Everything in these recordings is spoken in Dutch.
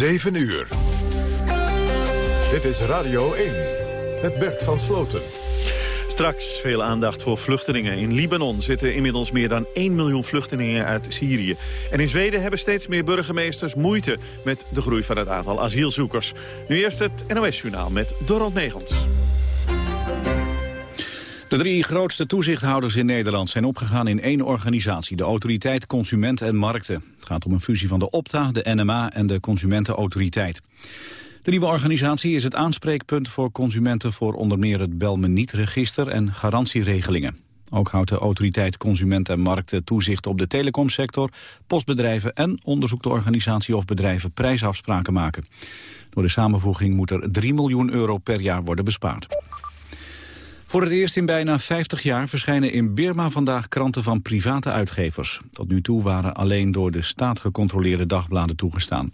7 uur. Dit is Radio 1 met Bert van Sloten. Straks veel aandacht voor vluchtelingen. In Libanon zitten inmiddels meer dan 1 miljoen vluchtelingen uit Syrië. En in Zweden hebben steeds meer burgemeesters moeite met de groei van het aantal asielzoekers. Nu eerst het NOS-journaal met Dorald Negens. Drie grootste toezichthouders in Nederland zijn opgegaan in één organisatie, de Autoriteit Consument en Markten. Het gaat om een fusie van de Opta, de NMA en de Consumentenautoriteit. De nieuwe organisatie is het aanspreekpunt voor consumenten voor onder meer het bel niet register en garantieregelingen. Ook houdt de Autoriteit Consument en Markten toezicht op de telecomsector, postbedrijven en onderzoekt de organisatie of bedrijven prijsafspraken maken. Door de samenvoeging moet er 3 miljoen euro per jaar worden bespaard. Voor het eerst in bijna 50 jaar verschijnen in Birma vandaag kranten van private uitgevers. Tot nu toe waren alleen door de staat gecontroleerde dagbladen toegestaan.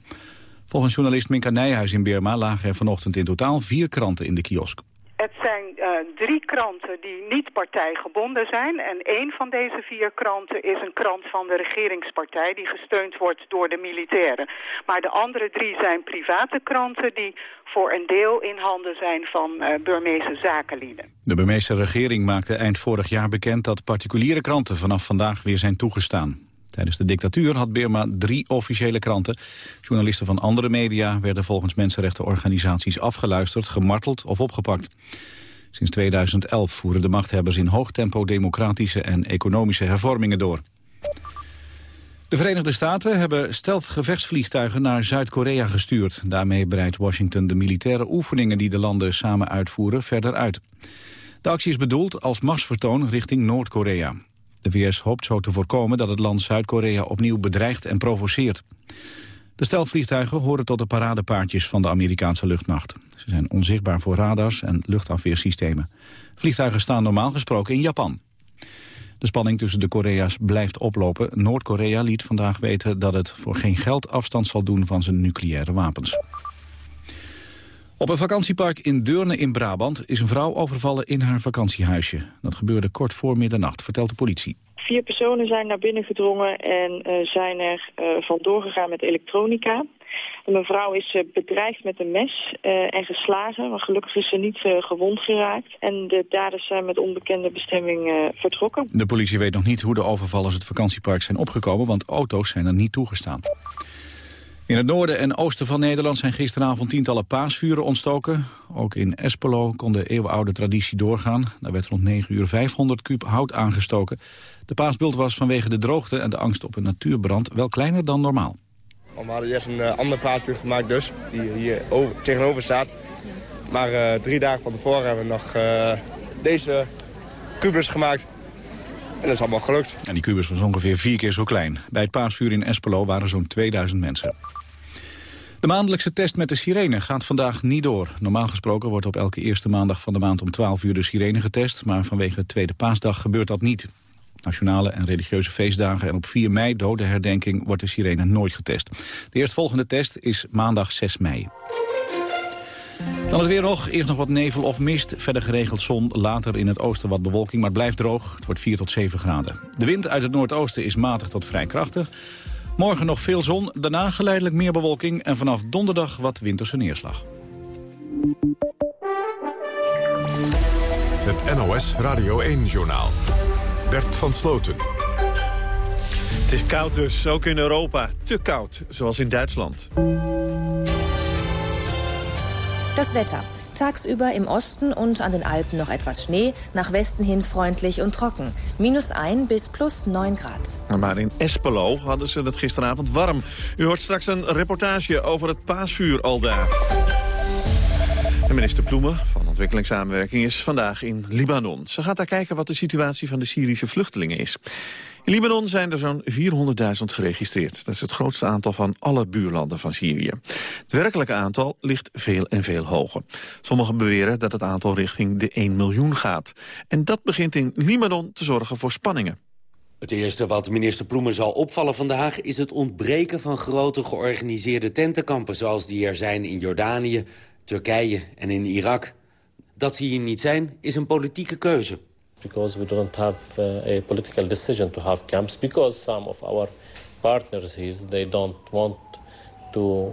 Volgens journalist Minka Nijhuis in Birma lagen er vanochtend in totaal vier kranten in de kiosk. Het zijn uh, drie kranten die niet partijgebonden zijn. En één van deze vier kranten is een krant van de regeringspartij... die gesteund wordt door de militairen. Maar de andere drie zijn private kranten... die voor een deel in handen zijn van uh, Burmeese zakenlieden. De Burmeese regering maakte eind vorig jaar bekend... dat particuliere kranten vanaf vandaag weer zijn toegestaan. Tijdens de dictatuur had Birma drie officiële kranten. Journalisten van andere media werden volgens mensenrechtenorganisaties afgeluisterd, gemarteld of opgepakt. Sinds 2011 voeren de machthebbers in hoog tempo democratische en economische hervormingen door. De Verenigde Staten hebben stealth-gevechtsvliegtuigen naar Zuid-Korea gestuurd. Daarmee breidt Washington de militaire oefeningen die de landen samen uitvoeren verder uit. De actie is bedoeld als machtsvertoon richting Noord-Korea. De VS hoopt zo te voorkomen dat het land Zuid-Korea opnieuw bedreigt en provoceert. De stelvliegtuigen horen tot de paradepaardjes van de Amerikaanse luchtmacht. Ze zijn onzichtbaar voor radars en luchtafweersystemen. Vliegtuigen staan normaal gesproken in Japan. De spanning tussen de Korea's blijft oplopen. Noord-Korea liet vandaag weten dat het voor geen geld afstand zal doen van zijn nucleaire wapens. Op een vakantiepark in Deurne in Brabant is een vrouw overvallen in haar vakantiehuisje. Dat gebeurde kort voor middernacht, vertelt de politie. Vier personen zijn naar binnen gedrongen en uh, zijn er uh, vandoor gegaan met elektronica. De mevrouw is uh, bedreigd met een mes en geslagen, maar gelukkig is ze niet gewond geraakt. En de daders zijn met onbekende bestemming vertrokken. De politie weet nog niet hoe de overvallers het vakantiepark zijn opgekomen, want auto's zijn er niet toegestaan. In het noorden en oosten van Nederland zijn gisteravond tientallen paasvuren ontstoken. Ook in Espelo kon de eeuwenoude traditie doorgaan. Daar werd rond 9 uur 500 kuub hout aangestoken. De paasbult was vanwege de droogte en de angst op een natuurbrand wel kleiner dan normaal. We hadden eerst een uh, ander paasvuur gemaakt dus, die hier over, tegenover staat. Maar uh, drie dagen van tevoren hebben we nog uh, deze kubus gemaakt. En dat is allemaal gelukt. En die kubus was ongeveer vier keer zo klein. Bij het paasvuur in Espelo waren zo'n 2000 mensen. De maandelijkse test met de sirene gaat vandaag niet door. Normaal gesproken wordt op elke eerste maandag van de maand om 12 uur de sirene getest. Maar vanwege de tweede paasdag gebeurt dat niet. Nationale en religieuze feestdagen en op 4 mei, dodenherdenking, wordt de sirene nooit getest. De eerstvolgende test is maandag 6 mei. Dan het weer nog. Eerst nog wat nevel of mist. Verder geregeld zon. Later in het oosten wat bewolking, maar blijft droog. Het wordt 4 tot 7 graden. De wind uit het noordoosten is matig tot vrij krachtig. Morgen nog veel zon, daarna geleidelijk meer bewolking... en vanaf donderdag wat winterse neerslag. Het NOS Radio 1-journaal. Bert van Sloten. Het is koud dus, ook in Europa. Te koud, zoals in Duitsland. Das Wetter. Tagsüber im Osten und an den Alpen noch etwas Schnee, nach Westen hin freundlich und trocken. Minus 1 bis plus 9 Grad. Maar in Espelo hadden ze het gisteravond warm. U hoort straks een reportage over het paasvuur al daar. De minister Ploemen van Ontwikkelingssamenwerking is vandaag in Libanon. Ze gaat daar kijken wat de situatie van de Syrische vluchtelingen is. In Libanon zijn er zo'n 400.000 geregistreerd. Dat is het grootste aantal van alle buurlanden van Syrië. Het werkelijke aantal ligt veel en veel hoger. Sommigen beweren dat het aantal richting de 1 miljoen gaat. En dat begint in Libanon te zorgen voor spanningen. Het eerste wat minister Ploemen zal opvallen vandaag... is het ontbreken van grote georganiseerde tentenkampen... zoals die er zijn in Jordanië, Turkije en in Irak. Dat ze hier niet zijn, is een politieke keuze because we don't have uh, a political decision to have camps because some of our partners here they don't want to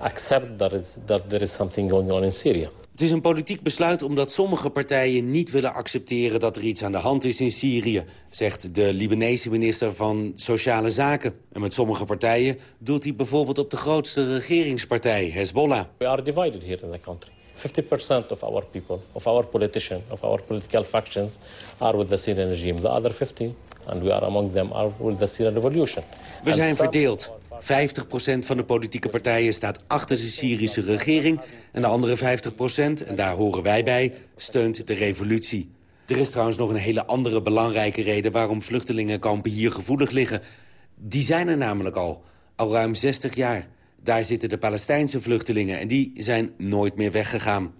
accept that, that there is something going on in Syria. Het is een politiek besluit omdat sommige partijen niet willen accepteren dat er iets aan de hand is in Syrië, zegt de Libanese minister van Sociale Zaken. En met sommige partijen doelt hij bijvoorbeeld op de grootste regeringspartij, Hezbollah. We are divided here in the country. 50% of our people, of our politicians, of our political factions are with the Syrian regime. The other 50, and we are among them, are with the Syrian revolution. We zijn verdeeld. 50% van de politieke partijen staat achter de Syrische regering... en de andere 50%, en daar horen wij bij, steunt de revolutie. Er is trouwens nog een hele andere belangrijke reden... waarom vluchtelingenkampen hier gevoelig liggen. Die zijn er namelijk al, al ruim 60 jaar. Daar zitten de Palestijnse vluchtelingen en die zijn nooit meer weggegaan.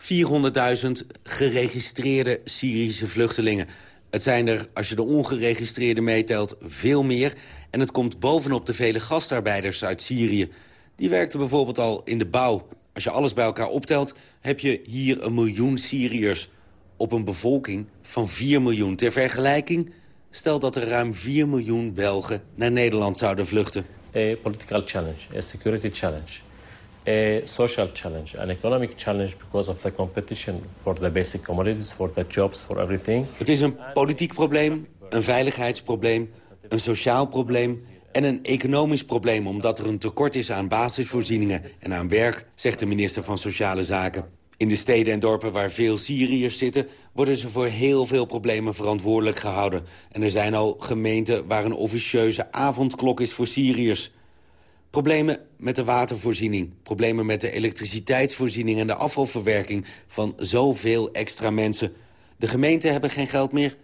400.000 geregistreerde Syrische vluchtelingen. Het zijn er, als je de ongeregistreerde meetelt, veel meer... en het komt bovenop de vele gastarbeiders uit Syrië. Die werkten bijvoorbeeld al in de bouw. Als je alles bij elkaar optelt, heb je hier een miljoen Syriërs... op een bevolking van 4 miljoen. Ter vergelijking, stel dat er ruim 4 miljoen Belgen naar Nederland zouden vluchten. A political challenge, a security challenge, a social challenge, an economic challenge because of the competition for the basic commodities, for the jobs, for everything. Het is een politiek probleem, een veiligheidsprobleem, een sociaal probleem en een economisch probleem... omdat er een tekort is aan basisvoorzieningen en aan werk, zegt de minister van Sociale Zaken. In de steden en dorpen waar veel Syriërs zitten... worden ze voor heel veel problemen verantwoordelijk gehouden. En er zijn al gemeenten waar een officieuze avondklok is voor Syriërs. Problemen met de watervoorziening, problemen met de elektriciteitsvoorziening... en de afvalverwerking van zoveel extra mensen. De gemeenten hebben geen geld meer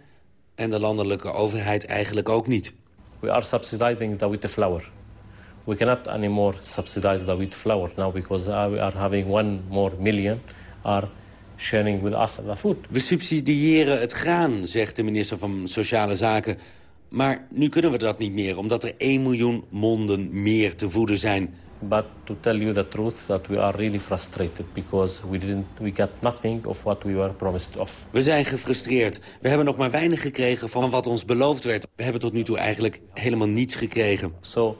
en de landelijke overheid eigenlijk ook niet. We are subsidizing the wheat flour. We cannot anymore subsidize the wheat flour now because uh, we are having one more million are sharing with us the food. We subsidiëren het graan, zegt de minister van Sociale Zaken. Maar nu kunnen we dat niet meer, omdat er 1 miljoen monden meer te voeden zijn. But to tell you the truth, that we are really frustrated because we didn't, we got nothing of what we were promised of. We zijn gefrustreerd. We hebben nog maar weinig gekregen van wat ons beloofd werd. We hebben tot nu toe eigenlijk helemaal niets gekregen. So,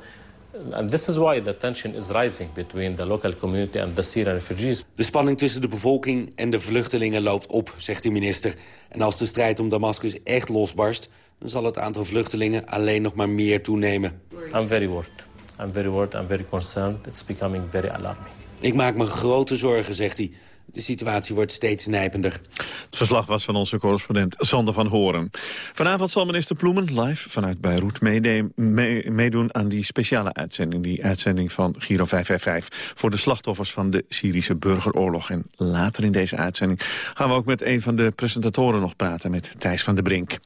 and this is why the tension is rising between the local community and the Syrian refugees. De spanning tussen de bevolking en de vluchtelingen loopt op, zegt de minister. En als de strijd om Damascus echt losbarst... dan zal het aantal vluchtelingen alleen nog maar meer toenemen. I'm very worried. I'm very worried. I'm very concerned. It's becoming very alarming. Ik maak me grote zorgen, zegt hij. De situatie wordt steeds nijpender. Het verslag was van onze correspondent Sander van Horen. Vanavond zal minister Ploemen live vanuit Beirut meedoen aan die speciale uitzending. Die uitzending van Giro 555 voor de slachtoffers van de Syrische burgeroorlog. En later in deze uitzending gaan we ook met een van de presentatoren nog praten, met Thijs van der Brink.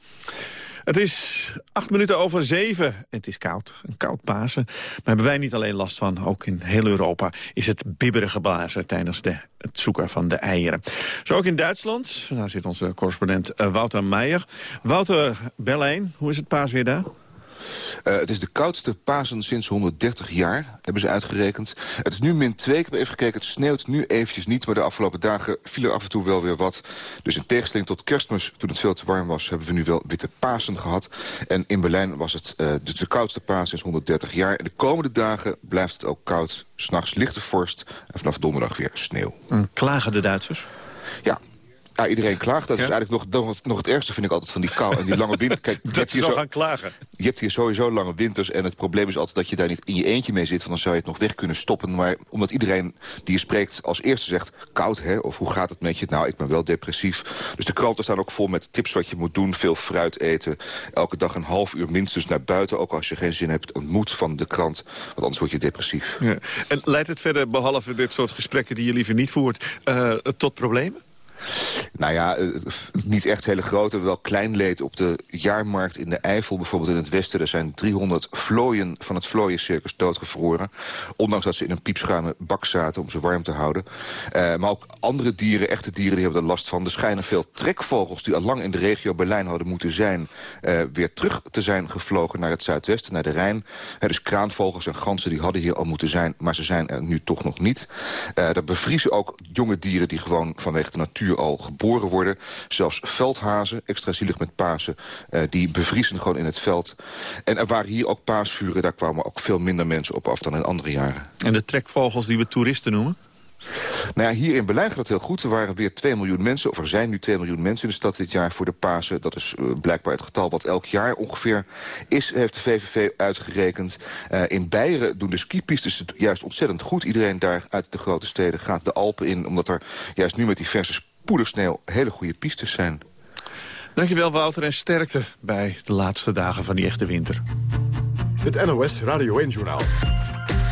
Het is acht minuten over zeven. Het is koud, een koud Pasen. Maar hebben wij niet alleen last van, ook in heel Europa... is het bibberige geblazen tijdens de, het zoeken van de eieren. Zo ook in Duitsland. Daar zit onze correspondent eh, Wouter Meijer. Wouter Berlijn, hoe is het paas weer daar? Uh, het is de koudste Pasen sinds 130 jaar, hebben ze uitgerekend. Het is nu min 2, ik heb even gekeken, het sneeuwt nu eventjes niet... maar de afgelopen dagen viel er af en toe wel weer wat. Dus in tegenstelling tot kerstmis, toen het veel te warm was... hebben we nu wel witte Pasen gehad. En in Berlijn was het uh, dus de koudste Pasen sinds 130 jaar. En de komende dagen blijft het ook koud. S'nachts lichte vorst en vanaf donderdag weer sneeuw. En klagen de Duitsers? Ja, ja, iedereen klaagt. Dat is eigenlijk nog, nog, nog, het ergste, vind ik altijd, van die kou en die lange winter. Kijk, je hebt hier zo, gaan klagen. Je hebt hier sowieso lange winters en het probleem is altijd dat je daar niet in je eentje mee zit. Want dan zou je het nog weg kunnen stoppen. Maar omdat iedereen die je spreekt als eerste zegt, koud hè, of hoe gaat het met je? Nou, ik ben wel depressief. Dus de kranten staan ook vol met tips wat je moet doen. Veel fruit eten. Elke dag een half uur minstens naar buiten. Ook als je geen zin hebt, ontmoet van de krant. Want anders word je depressief. Ja. En leidt het verder, behalve dit soort gesprekken die je liever niet voert, uh, tot problemen? Nou ja, eh, niet echt hele grote, wel klein leed op de jaarmarkt in de Eifel. Bijvoorbeeld in het westen, er zijn 300 vlooien van het vlooiencircus doodgevroren. Ondanks dat ze in een piepschuime bak zaten om ze warm te houden. Uh, maar ook andere dieren, echte dieren, die hebben er last van. Er schijnen veel trekvogels die al lang in de regio Berlijn hadden moeten zijn... Uh, weer terug te zijn gevlogen naar het zuidwesten, naar de Rijn. Dus kraanvogels en ganzen die hadden hier al moeten zijn, maar ze zijn er nu toch nog niet. er bevriezen ook jonge dieren die gewoon vanwege de natuur al geboren worden. Zelfs veldhazen, extra zielig met Pasen, die bevriezen gewoon in het veld. En er waren hier ook paasvuren, daar kwamen ook veel minder mensen op af dan in andere jaren. En de trekvogels die we toeristen noemen? Nou ja, hier in Berlijn gaat het heel goed. Er waren weer 2 miljoen mensen, of er zijn nu 2 miljoen mensen in de stad dit jaar voor de Pasen. Dat is uh, blijkbaar het getal wat elk jaar ongeveer is, heeft de VVV uitgerekend. Uh, in Beieren doen de skipistes het juist ontzettend goed. Iedereen daar uit de grote steden gaat de Alpen in, omdat er juist nu met die verse poedersneeuw hele goede pistes zijn. Dankjewel Wouter en sterkte bij de laatste dagen van die echte winter. Het NOS Radio 1-journaal.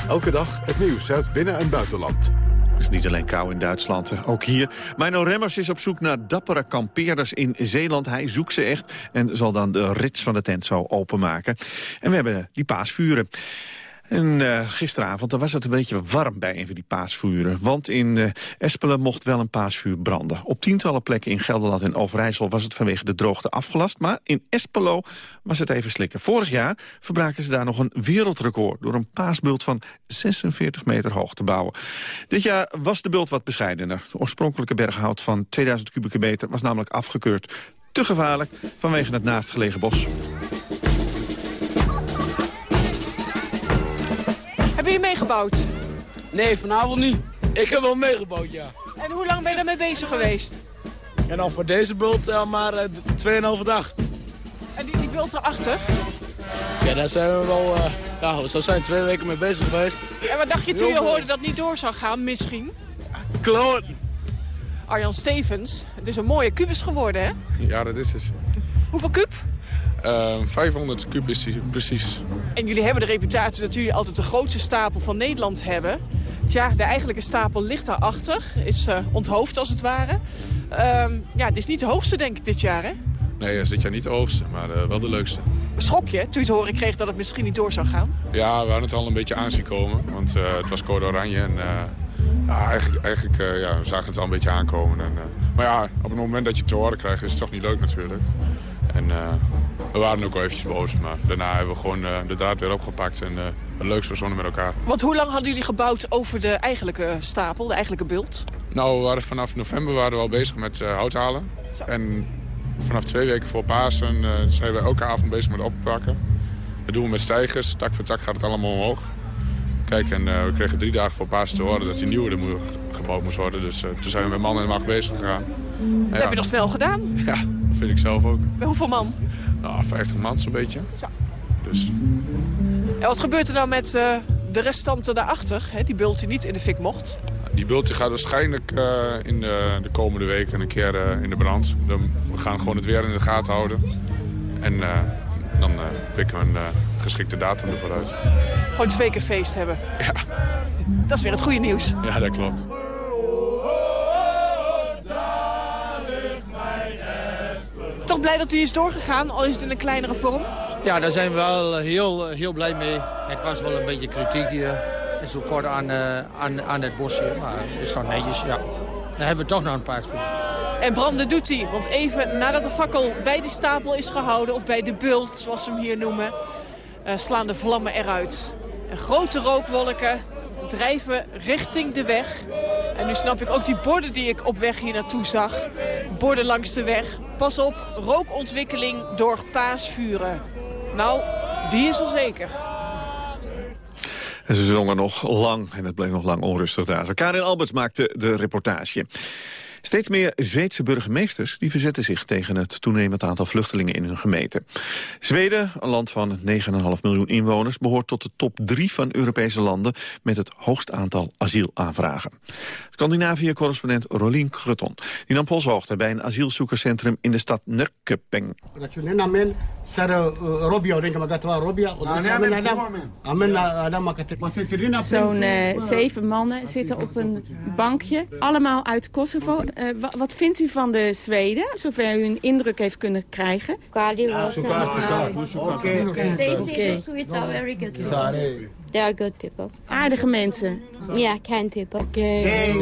Elke dag het nieuws uit binnen- en buitenland is niet alleen kou in Duitsland, ook hier. Mino Remmers is op zoek naar dappere kampeerders in Zeeland. Hij zoekt ze echt en zal dan de rits van de tent zo openmaken. En we hebben die paasvuren. En uh, gisteravond was het een beetje warm bij een van die paasvuren. Want in uh, Espelen mocht wel een paasvuur branden. Op tientallen plekken in Gelderland en Overijssel was het vanwege de droogte afgelast. Maar in Espelo was het even slikken. Vorig jaar verbraken ze daar nog een wereldrecord... door een paasbult van 46 meter hoog te bouwen. Dit jaar was de bult wat bescheidener. De oorspronkelijke berghout van 2000 kubieke meter was namelijk afgekeurd. Te gevaarlijk vanwege het naastgelegen bos. Hebben jullie meegebouwd? Nee, vanavond niet. Ik heb wel meegebouwd, ja. En hoe lang ben je daarmee bezig geweest? En dan voor deze bult uh, maar uh, 2,5 dag. En die, die bult erachter? Ja, daar zijn we wel, uh, ja, zo zijn twee weken mee bezig geweest. En wat dacht je toen je hoorde dat het niet door zou gaan, misschien? Kloot. Arjan Stevens, het is een mooie kubus geworden, hè? Ja, dat is het. Hoeveel kub? Uh, 500 kub is die, precies. En jullie hebben de reputatie dat jullie altijd de grootste stapel van Nederland hebben. Tja, de eigenlijke stapel ligt daarachter. Is uh, onthoofd als het ware. Uh, ja, dit is niet de hoogste denk ik dit jaar hè? Nee, dat is dit jaar niet de hoogste, maar uh, wel de leukste. Schrok je toen je te horen kreeg dat het misschien niet door zou gaan? Ja, we hadden het al een beetje aanzien komen. Want uh, het was code oranje en ja, eigenlijk, eigenlijk ja, we zagen het al een beetje aankomen. En, maar ja, op het moment dat je het te horen krijgt is het toch niet leuk natuurlijk. En we waren ook wel eventjes boos, maar daarna hebben we gewoon uh, de draad weer opgepakt en het leukste verzonnen met elkaar. Want hoe lang hadden jullie gebouwd over de eigenlijke stapel, de eigenlijke bult? Nou, we waren vanaf november waren we al bezig met hout halen. Zo. En vanaf twee weken voor Pasen zijn we elke avond bezig met oppakken. Dat doen we met stijgers, tak voor tak gaat het allemaal omhoog. Kijk, en we kregen drie dagen voor Pasen te horen dat die nieuwe er gebouwd moest worden. Dus toen zijn we met man en macht bezig gegaan. Dat ja, heb je nog snel gedaan? Ja, dat vind ik zelf ook. Bij hoeveel man? Nou, 50 man zo'n beetje. Zo. Dus. En wat gebeurt er nou met uh, de restanten daarachter? Hè? Die bult die niet in de fik mocht. Die bult die gaat waarschijnlijk in de, de, komende weken een keer in de brand. Dan, we gaan gewoon het weer in de gaten houden. En dan pikken we een geschikte datum ervoor uit. Gewoon twee keer feest hebben. Ja. Dat is weer het goede nieuws. Ja, dat klopt. toch blij dat hij is doorgegaan, al is het in een kleinere vorm? Ja, daar zijn we wel heel, heel blij mee. Het was wel een beetje kritiek hier. Zo kort aan, uh, aan, aan het bosje, maar het is toch netjes, ja. Dan hebben we toch nog een paar voor. En branden doet hij, want even nadat de fakkel bij de stapel is gehouden... of bij de bult, zoals ze hem hier noemen, uh, slaan de vlammen eruit. En grote rookwolken drijven richting de weg. En nu snap ik ook die borden die ik op weg hier naartoe zag. Borden langs de weg. Pas op, rookontwikkeling door paasvuren. Nou, die is er zeker. En ze zongen nog lang en het bleef nog lang onrustig daar. Karin Alberts maakte de reportage. Steeds meer Zweedse burgemeesters die verzetten zich tegen het toenemend aantal vluchtelingen in hun gemeente. Zweden, een land van 9,5 miljoen inwoners, behoort tot de top 3 van Europese landen met het hoogst aantal asielaanvragen. Scandinavië-correspondent Rolien Krutton die nam polshoogte bij een asielzoekerscentrum in de stad Nörkeping. Zo'n uh, zeven mannen zitten op een bankje, allemaal uit Kosovo. Uh, wat vindt u van de Zweden, zover u een indruk heeft kunnen krijgen? They are good people. Aardige mensen. Ja, yeah, kind people. Okay.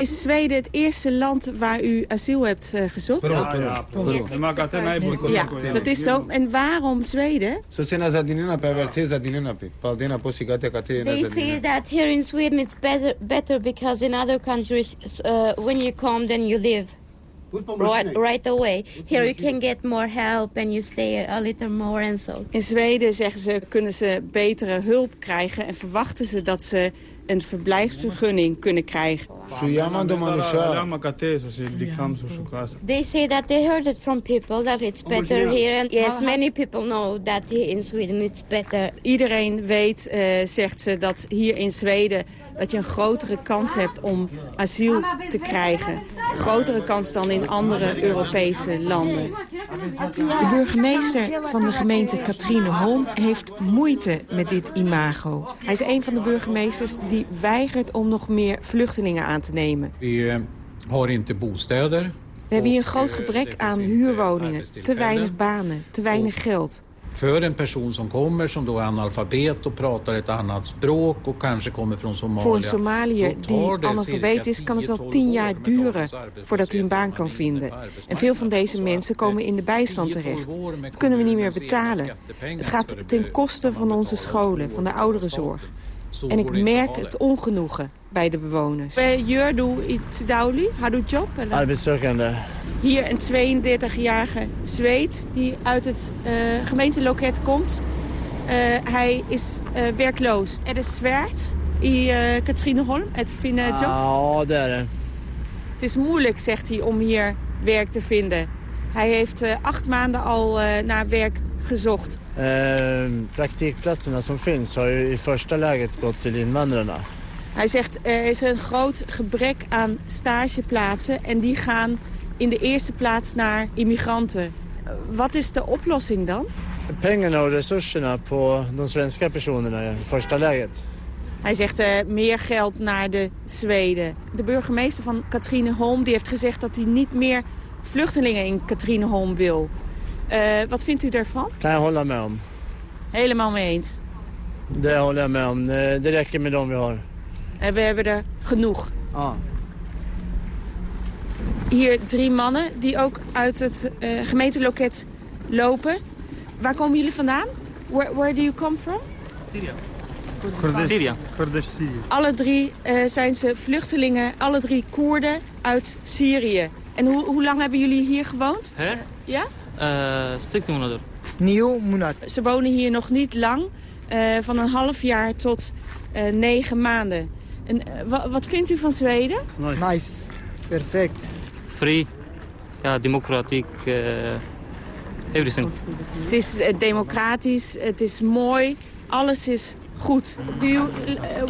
Is Zweden het eerste land waar u asiel hebt uh, gezocht? Ja, ja, dat is zo. En waarom Zweden? They say that here in Sweden it's better, better because in other countries uh, when you come then you live. Right, right away. Here you can get more help and you stay a little more and so. In Zweden zeggen ze, kunnen ze betere hulp krijgen en verwachten ze dat ze een verblijfsvergunning kunnen krijgen. They say that they heard it from people that it's better here. And yes, many people know that here in Sweden it's better. Iedereen weet, eh, zegt ze, dat hier in Zweden dat je een grotere kans hebt om asiel te krijgen. Een grotere kans dan in andere Europese landen. De burgemeester van de gemeente Katrine Holm heeft moeite met dit imago. Hij is een van de burgemeesters die weigert om nog meer vluchtelingen aan te nemen. Eh, har inte bostäder. We hebben hier een groot gebrek aan huurwoningen, te weinig banen, te weinig geld. En person som kommer som då är analfabet och pratar ett annat språk och kanske kommer från Somalia. Voor een Somaliër die analfabeet is, kan het wel tien jaar duren voordat hij een baan kan vinden. En veel van deze mensen komen in de bijstand terecht. Dat kunnen we niet meer betalen. Het gaat ten koste van onze scholen, van de ouderenzorg. En ik merk het ongenoegen bij de bewoners. Jur doe iets dauli? Hadu job? Arbetssökande. Hier een 32-jarige Zweed die uit het uh, gemeenteloket komt. Uh, hij is uh, werkloos. Er is zwaard i uh, Katrineholm, het vinden job. Det är det. Het is moeilijk, zegt hij, om hier werk te vinden. Hij heeft acht maanden al naar werk gezocht. praktikplatserna som finns har ju i första läget gått till invandrarna. Hij zegt er is een groot gebrek aan stageplaatsen en die gaan in de eerste plaats naar immigranten. Wat is de oplossing dan? Pengarna och resurserna på de svenska personerna i första läget. Hij zegt uh, meer geld naar de Zweden. De burgemeester van Katrineholm die heeft gezegd dat hij niet meer vluchtelingen in Katrineholm wil. Uh, wat vindt u daarvan? Med om. Helemaal mee eens. Det håller jag med om. Det räcker med de vi har. En we hebben er genoeg. Ah. Hier drie mannen die ook uit het uh, gemeenteloket lopen. Waar komen jullie vandaan? Where, where do you come from? Syria. Syria. Syrië. Alle drie uh, zijn ze vluchtelingen, alle drie Koerden uit Syrië. En hoe, hoe lang hebben jullie hier gewoond? Her? Ja? Uh, 16 maanden. Nieuw Ze wonen hier nog niet lang, uh, van een half jaar tot uh, negen maanden. En, wat vindt u van Zweden? Nice. nice. Perfect. Free, ja, democratiek, everything. Het is democratisch, het is mooi, alles is goed. Do you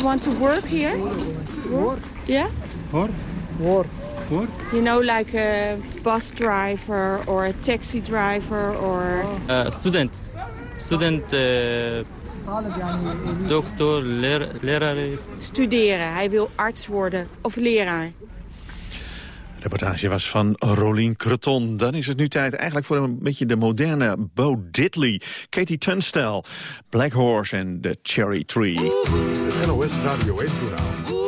want to work here? Work. Yeah? Work. Work. You know, like a bus driver or a taxi driver or... Uh, student. Student, uh, dokter, leraar, leraar. Studeren. Hij wil arts worden of leraar. De reportage was van Rolien Creton. Dan is het nu tijd eigenlijk voor een beetje de moderne Bo Diddley. Katie Tunstall, Black Horse en The Cherry Tree. Het NOS Radio 1 Journaal.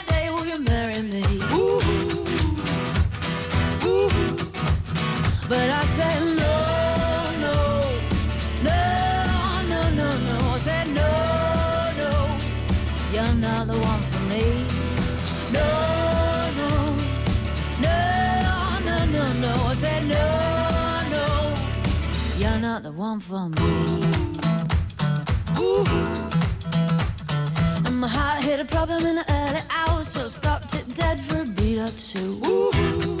not the one for me. No, no, no, no, no, no. I said, no, no, you're not the one for me. Ooh. My heart hit a problem in the early hours, so stopped it dead for a beat or two. Ooh. Ooh.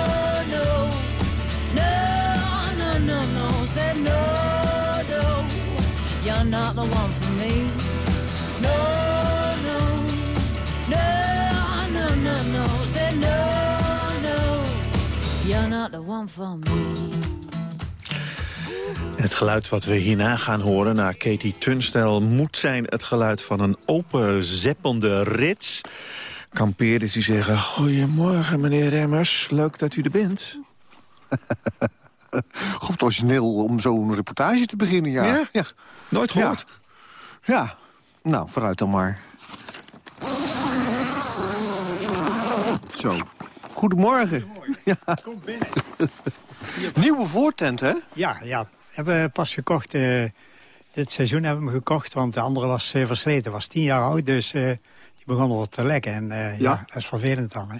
Said no, no, you're not the one for me. No, no, no, no, no, no. Said no, no, you're not the one for me. En het geluid wat we hierna gaan horen na Katie Tunstijl... moet zijn het geluid van een open, zeppende rits. Kampeerders die zeggen... Goedemorgen, meneer Remmers. Leuk dat u er bent. God, origineel om zo'n reportage te beginnen, ja. Ja? Nooit gehoord. Ja. ja. Nou, vooruit dan maar. Zo. Goedemorgen. Ja. Kom binnen. Nieuwe voortent, hè? Ja, ja. We hebben pas gekocht. eh, dit seizoen hebben we hem gekocht, want de andere was uh, versleten. was tien jaar oud, dus uh, die begon al te lekken. En ja. ja. dat is vervelend dan, hè.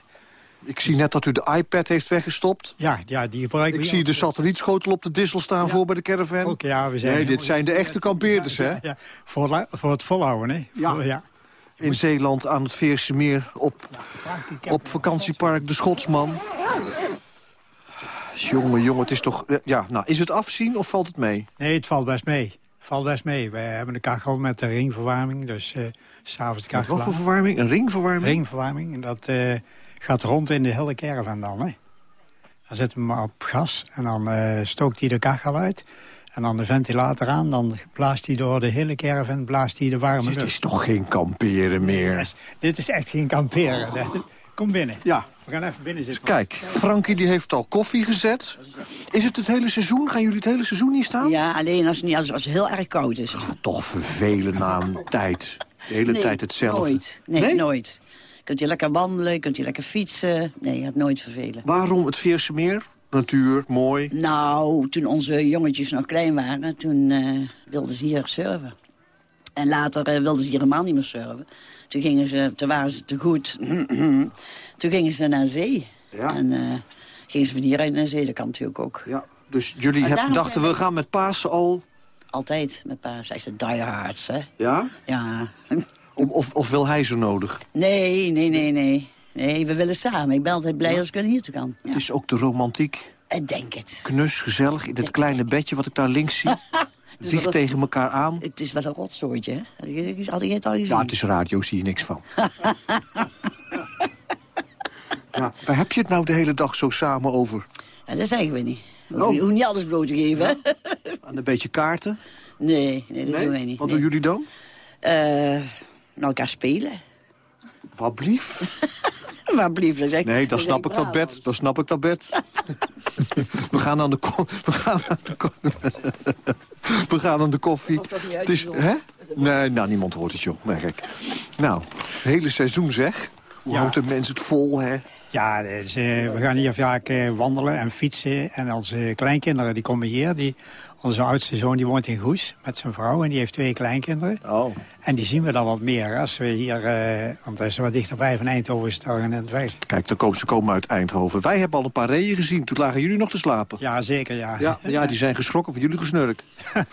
Ik zie net dat u de iPad heeft weggestopt. Ja, ja die gebruik ik. Ik zie de satellietschotel op de dissel staan ja. voor bij de caravan. Ook, ja, we zijn nee, dit zijn de echte kampeerders, hè? Ja, voor, voor het volhouden, hè? Ja. Voor, ja. In Zeeland aan het Veerse Meer op, op vakantiepark De Schotsman. Jongen, jongen, het is toch... Ja, nou, is het afzien of valt het mee? Nee, het valt best mee. Valt best mee. We hebben een kachel met de ringverwarming. Dus uh, s'avonds de kachel Wat voor verwarming? Een ringverwarming? Ringverwarming. En dat uh, gaat rond in de hele caravan dan, hè. Dan zetten we hem op gas en dan uh, stookt hij de kachel uit. En dan de ventilator aan, dan blaast hij door de hele caravan blaast hij de warme Dit lucht. is toch geen kamperen meer? Dit is, dit is echt geen kamperen. Kom binnen. Ja. We gaan even binnen zitten. Kijk, Frankie die heeft al koffie gezet. Is het het hele seizoen? Gaan jullie het hele seizoen niet staan? Ja, alleen als het, niet, als, als het heel erg koud is. Ah, toch vervelen na een tijd. De hele nee, tijd hetzelfde. Nooit. Nee, nee, nooit. Kunt je lekker wandelen, kunt je lekker fietsen. Nee, je gaat nooit vervelen. Waarom het Veerse Meer? Natuur, mooi. Nou, toen onze jongetjes nog klein waren, toen uh, wilden ze hier surfen. En later uh, wilden ze hier helemaal niet meer surfen. Toen, gingen ze, toen waren ze te goed. toen gingen ze naar zee. Ja. En uh, gingen ze van hieruit naar zee, dat kan natuurlijk ook. Ja. Dus jullie hebben, dachten, we gaan met Pasen al... Altijd met Pasen, echt de diehards, hè. Ja? Ja. of, of wil hij zo nodig? Nee, nee, nee, nee. Nee, we willen samen. Ik ben altijd blij ja. als ik hier te kan. Ja. Het is ook de romantiek. Ik denk het. Knus, gezellig, in dat kleine bedje wat ik daar links zie. Dicht een, tegen elkaar aan. Het is wel een rotzooitje, hè? Had je het al gezien? Ja, het is radio, zie je niks van. ja, waar heb je het nou de hele dag zo samen over? Ja, dat zeggen we niet. Hoef, oh. niet alles bloot te geven? Aan een beetje kaarten? Nee, nee dat nee? doen wij niet. Wat nee. doen jullie dan? Uh, nou, elkaar spelen. Wat blief? Waar blief, dat zeg Nee, dan snap ik dat bed. Dan snap ik dat bed. we gaan aan de we gaan aan de we gaan aan de koffie. Het is, hè? Nee, nou, niemand hoort het, joh. Nee, gek. Nou, het hele seizoen zeg. Hoe ja. houdt de mensen het vol, hè? Ja, dus, uh, we gaan hier vaak uh, wandelen en fietsen. En onze kleinkinderen die komen hier. Die, onze oudste zoon die woont in Goes met zijn vrouw. En die heeft twee kleinkinderen. Oh. En die zien we dan wat meer. Als we hier, uh, want dat is wat dichterbij van Eindhoven is het al net weg. Kijk, komen, ze komen uit Eindhoven. Wij hebben al een paar reeën gezien. Toen lagen jullie nog te slapen. Ja, zeker, ja. Ja, ja die zijn geschrokken van jullie gesnurk.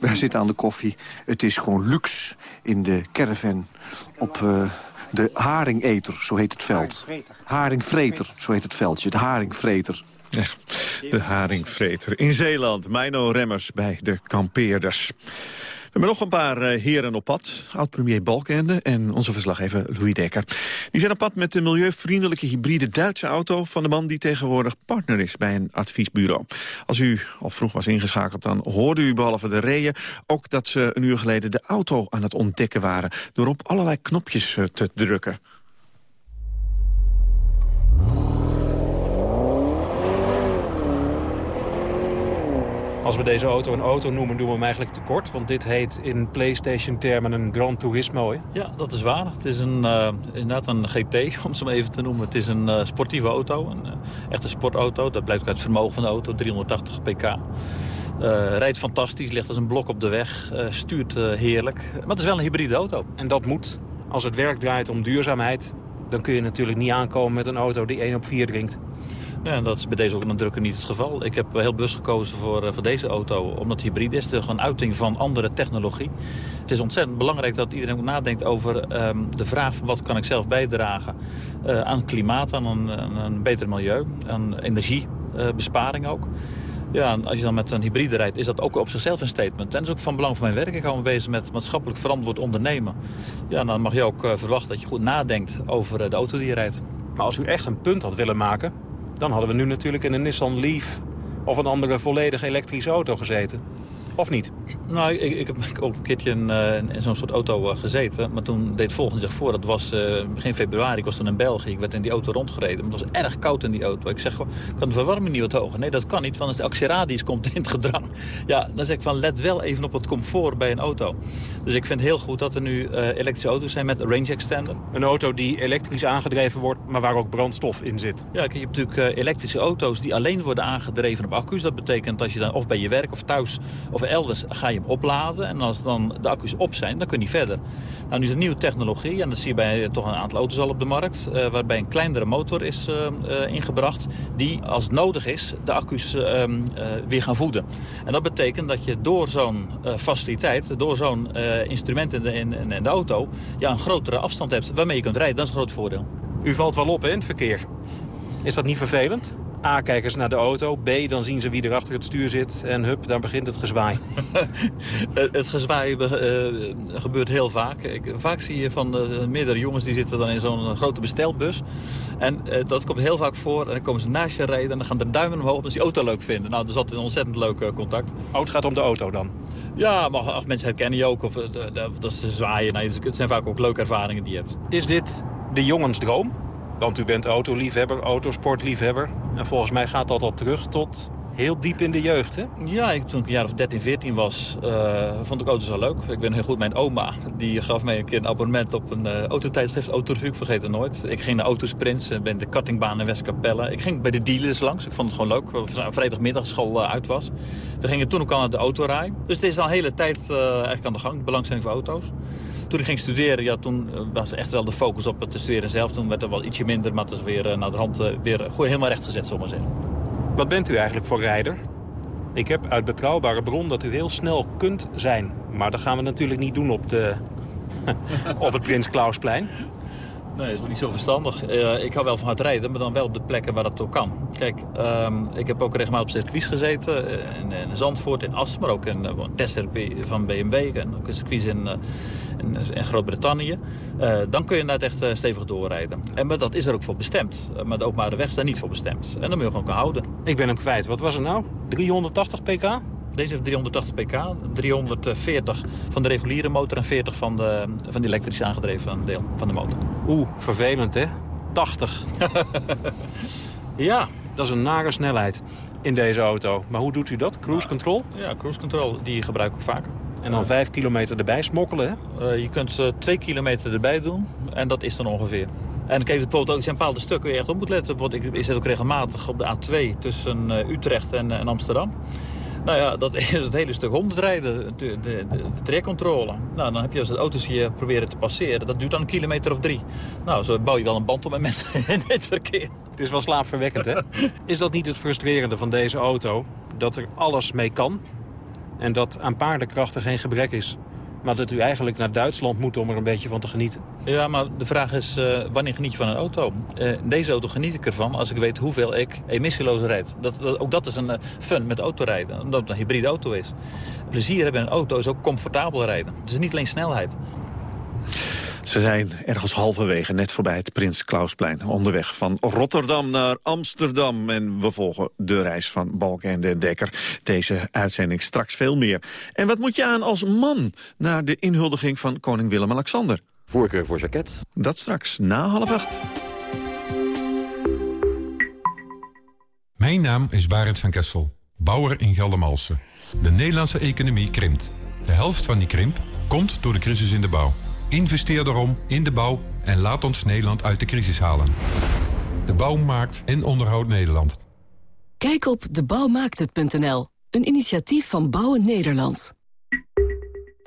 Wij zitten aan de koffie. Het is gewoon luxe in de caravan op... De haringeter, zo heet het veld. Haringvreter. Zo heet het veldje. De haringvreter. De haringvreter. In Zeeland, Mino Remmers bij de kampeerders. Hebben nog een paar uh, heren op pad. Oud-premier Balkenende en onze verslaggever Louis Dekker. Die zijn op pad met de milieuvriendelijke hybride Duitse auto... van de man die tegenwoordig partner is bij een adviesbureau. Als u al vroeg was ingeschakeld, dan hoorde u behalve de reeën... ook dat ze een uur geleden de auto aan het ontdekken waren... door op allerlei knopjes uh, te drukken. Als we deze auto een auto noemen, doen we hem eigenlijk tekort. Want dit heet in PlayStation-termen een Gran Turismo. Hè? Ja, dat is waar. Het is een, uh, inderdaad een GT, om het zo even te noemen. Het is een uh, sportieve auto, een uh, echte sportauto. Dat blijkt ook uit het vermogen van de auto, 380 pk. Uh, rijdt fantastisch, ligt als een blok op de weg, uh, stuurt heerlijk. Maar het is wel een hybride auto. En dat moet. Als het werk draait om duurzaamheid... dan kun je natuurlijk niet aankomen met een auto die 1 op 4 drinkt. Ja, dat is bij deze ook nadrukkelijk niet het geval. Ik heb heel bewust gekozen voor, eh, voor deze auto, omdat hybride is. De een uiting van andere technologie. Het is ontzettend belangrijk dat iedereen nadenkt over ehm, de vraag... wat kan ik zelf bijdragen uh, aan klimaat, aan een, een beter milieu, aan energiebesparing ook. Ja, als je dan met een hybride rijdt, is dat ook op zichzelf een statement. En dat is ook van belang voor mijn werk. Ik hou me bezig met maatschappelijk verantwoord ondernemen. Ja, dan mag je ook uh, verwachten dat je goed nadenkt over de auto die je rijdt. Maar als u echt een punt had willen maken... dan hadden we nu natuurlijk in een Nissan Leaf... of een andere volledig elektrische auto gezeten. Of niet? Nou, ik, ik heb ook een keertje in, uh, in zo'n soort auto uh, gezeten. Maar toen deed het volgende zich voor. Dat was uh, begin februari. Ik was toen in België. Ik werd in die auto rondgereden. Maar het was erg koud in die auto. Ik zeg, kan de verwarming niet wat hoger? Nee, dat kan niet, want als de actieradius komt in het gedrang. Ja, dan zeg ik van, let wel even op het comfort bij een auto. Dus ik vind heel goed dat er nu elektrische auto's zijn met range extender. Een auto die elektrisch aangedreven wordt, maar waar ook brandstof in zit. Ja, je hebt natuurlijk elektrische auto's die alleen worden aangedreven op accu's. Dat betekent dat je dan of bij je werk of thuis of elders ga je hem opladen. En als dan de accu's op zijn, dan kun je verder. Nou, nu is er nieuwe technologie, en dat zie je bij toch een aantal auto's al op de markt... Uh, waarbij een kleinere motor is uh, uh, ingebracht... die, als nodig is, de accu's ehm, weer gaan voeden. En dat betekent dat je door zo'n faciliteit, door zo'n instrument in de, in, in de auto... Ja, een grotere afstand hebt waarmee je kunt rijden. Dat is een groot voordeel. U valt wel op in het verkeer. Is dat niet vervelend? A, kijken ze naar de auto. B, dan zien ze wie er achter het stuur zit. En hup, dan begint het gezwaai. het gezwaai uh, gebeurt heel vaak. Ik, vaak zie je van uh, meerdere jongens die zitten dan in zo'n grote bestelbus. En uh, dat komt heel vaak voor. En dan komen ze naast je rijden en dan gaan de duimen omhoog omdat ze die auto leuk vinden. Nou, dat is altijd een ontzettend leuk contact. Oh, het gaat om de auto dan? Ja, maar ach, mensen herkennen je ook. Of dat ze zwaaien. Nou, het zijn vaak ook leuke ervaringen die je hebt. Is dit de jongensdroom? Want u bent autoliefhebber, autosportliefhebber. En volgens mij gaat dat al terug tot heel diep in de jeugd, hè? Ja, ik, toen ik een jaar of 13, 14 was, uh, vond ik auto's al leuk. Ik ben heel goed, mijn oma, die gaf mij een keer een abonnement op een uh, autotijdschrift. Autorevue, ik vergeet het nooit. Ik ging naar Autosprints, en ben de kartingbaan in Westkapelle. Ik ging bij de dealers langs, ik vond het gewoon leuk. Vrijdagmiddag school uh, uit was. We gingen toen ook al naar de autorij. Dus het is al een hele tijd eigenlijk aan de gang, belangstelling voor auto's. Toen ik ging studeren, ja, toen was echt wel de focus op het studeren zelf. Toen werd er wel ietsje minder, maar het is weer naar de hand weer goed, helemaal recht gezet, zeggen. Wat bent u eigenlijk voor rijder? Ik heb uit betrouwbare bron dat u heel snel kunt zijn. Maar dat gaan we natuurlijk niet doen op, de, op het Prins Klausplein. Nee, dat is niet zo verstandig. Uh, ik hou wel van hard rijden, maar dan wel op de plekken waar dat ook kan. Kijk, um, ik heb ook regelmatig op circuits gezeten. In, in Zandvoort, in Assen, maar ook in uh, van BMW. En ook een circuits in, in, Groot-Brittannië. dan kun je net echt stevig doorrijden. En maar dat is er ook voor bestemd. maar de openbare weg is daar niet voor bestemd. En dan moet je gewoon houden. Ik ben hem kwijt. Wat was het nou? 380 pk? Deze heeft 380 pk, 340 van de reguliere motor en 40 van de, van de elektrisch aangedreven deel van de motor. Oeh, vervelend hè? 80. ja. Dat is een nare snelheid in deze auto. Maar hoe doet u dat? Cruise control? Ja, cruise control. Die gebruik ik vaak. En dan 5 kilometer erbij smokkelen, hè? Uh, je kunt 2 uh, kilometer erbij doen. En dat is dan ongeveer. En kijk, bijvoorbeeld ook zijn bepaalde stukken waar je echt op moet letten. Bijvoorbeeld, ik zit ook regelmatig op de A2 tussen uh, Utrecht en, en Amsterdam. Nou ja, dat is het hele stuk honderdrijden, de, de, de, de trekcontrole. Nou, dan heb je als het auto's hier proberen te passeren, dat duurt dan een kilometer of drie. Nou, zo bouw je wel een band op met mensen in dit verkeer. Het is wel slaapverwekkend, hè? is dat niet het frustrerende van deze auto? Dat er alles mee kan en dat aan paardenkrachten geen gebrek is? Maar dat u eigenlijk naar Duitsland moet om er een beetje van te genieten. Ja, maar de vraag is, uh, wanneer geniet je van een auto? Uh, deze auto geniet ik ervan als ik weet hoeveel ik emissieloos rijd. Dat, ook dat is een uh, fun met autorijden, omdat het een hybride auto is. Plezier hebben in een auto is ook comfortabel rijden. Het is niet alleen snelheid. Ze zijn ergens halverwege, net voorbij het Prins Klausplein. Onderweg van Rotterdam naar Amsterdam. En we volgen de reis van Balken en Dekker. Deze uitzending straks veel meer. En wat moet je aan als man naar de inhuldiging van koning Willem-Alexander? Voorkeur voor jacket. Dat straks, na half acht. Mijn naam is Barend van Kessel, bouwer in Geldermalsen. De Nederlandse economie krimpt. De helft van die krimp komt door de crisis in de bouw. Investeer daarom in de bouw en laat ons Nederland uit de crisis halen. De bouw maakt en onderhoudt Nederland. Kijk op debouwmaakthet.nl, een initiatief van Bouwen Nederland.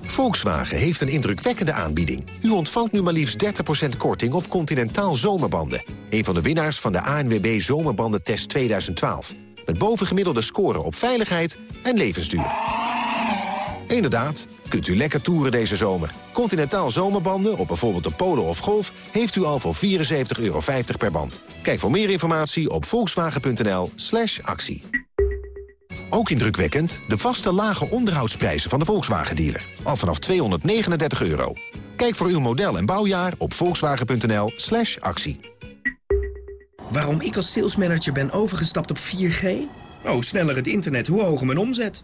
Volkswagen heeft een indrukwekkende aanbieding. U ontvangt nu maar liefst 30% korting op Continentaal zomerbanden. Een van de winnaars van de ANWB Zomerbandentest 2012. Met bovengemiddelde scoren op veiligheid en levensduur. Inderdaad, kunt u lekker toeren deze zomer. Continentaal zomerbanden op bijvoorbeeld een Polo of Golf... heeft u al voor 74,50 euro per band. Kijk voor meer informatie op volkswagen.nl slash actie. Ook indrukwekkend de vaste lage onderhoudsprijzen van de Volkswagen-dealer. Al vanaf 239 euro. Kijk voor uw model en bouwjaar op volkswagen.nl slash actie. Waarom ik als salesmanager ben overgestapt op 4G? Oh, sneller het internet, hoe hoger mijn omzet.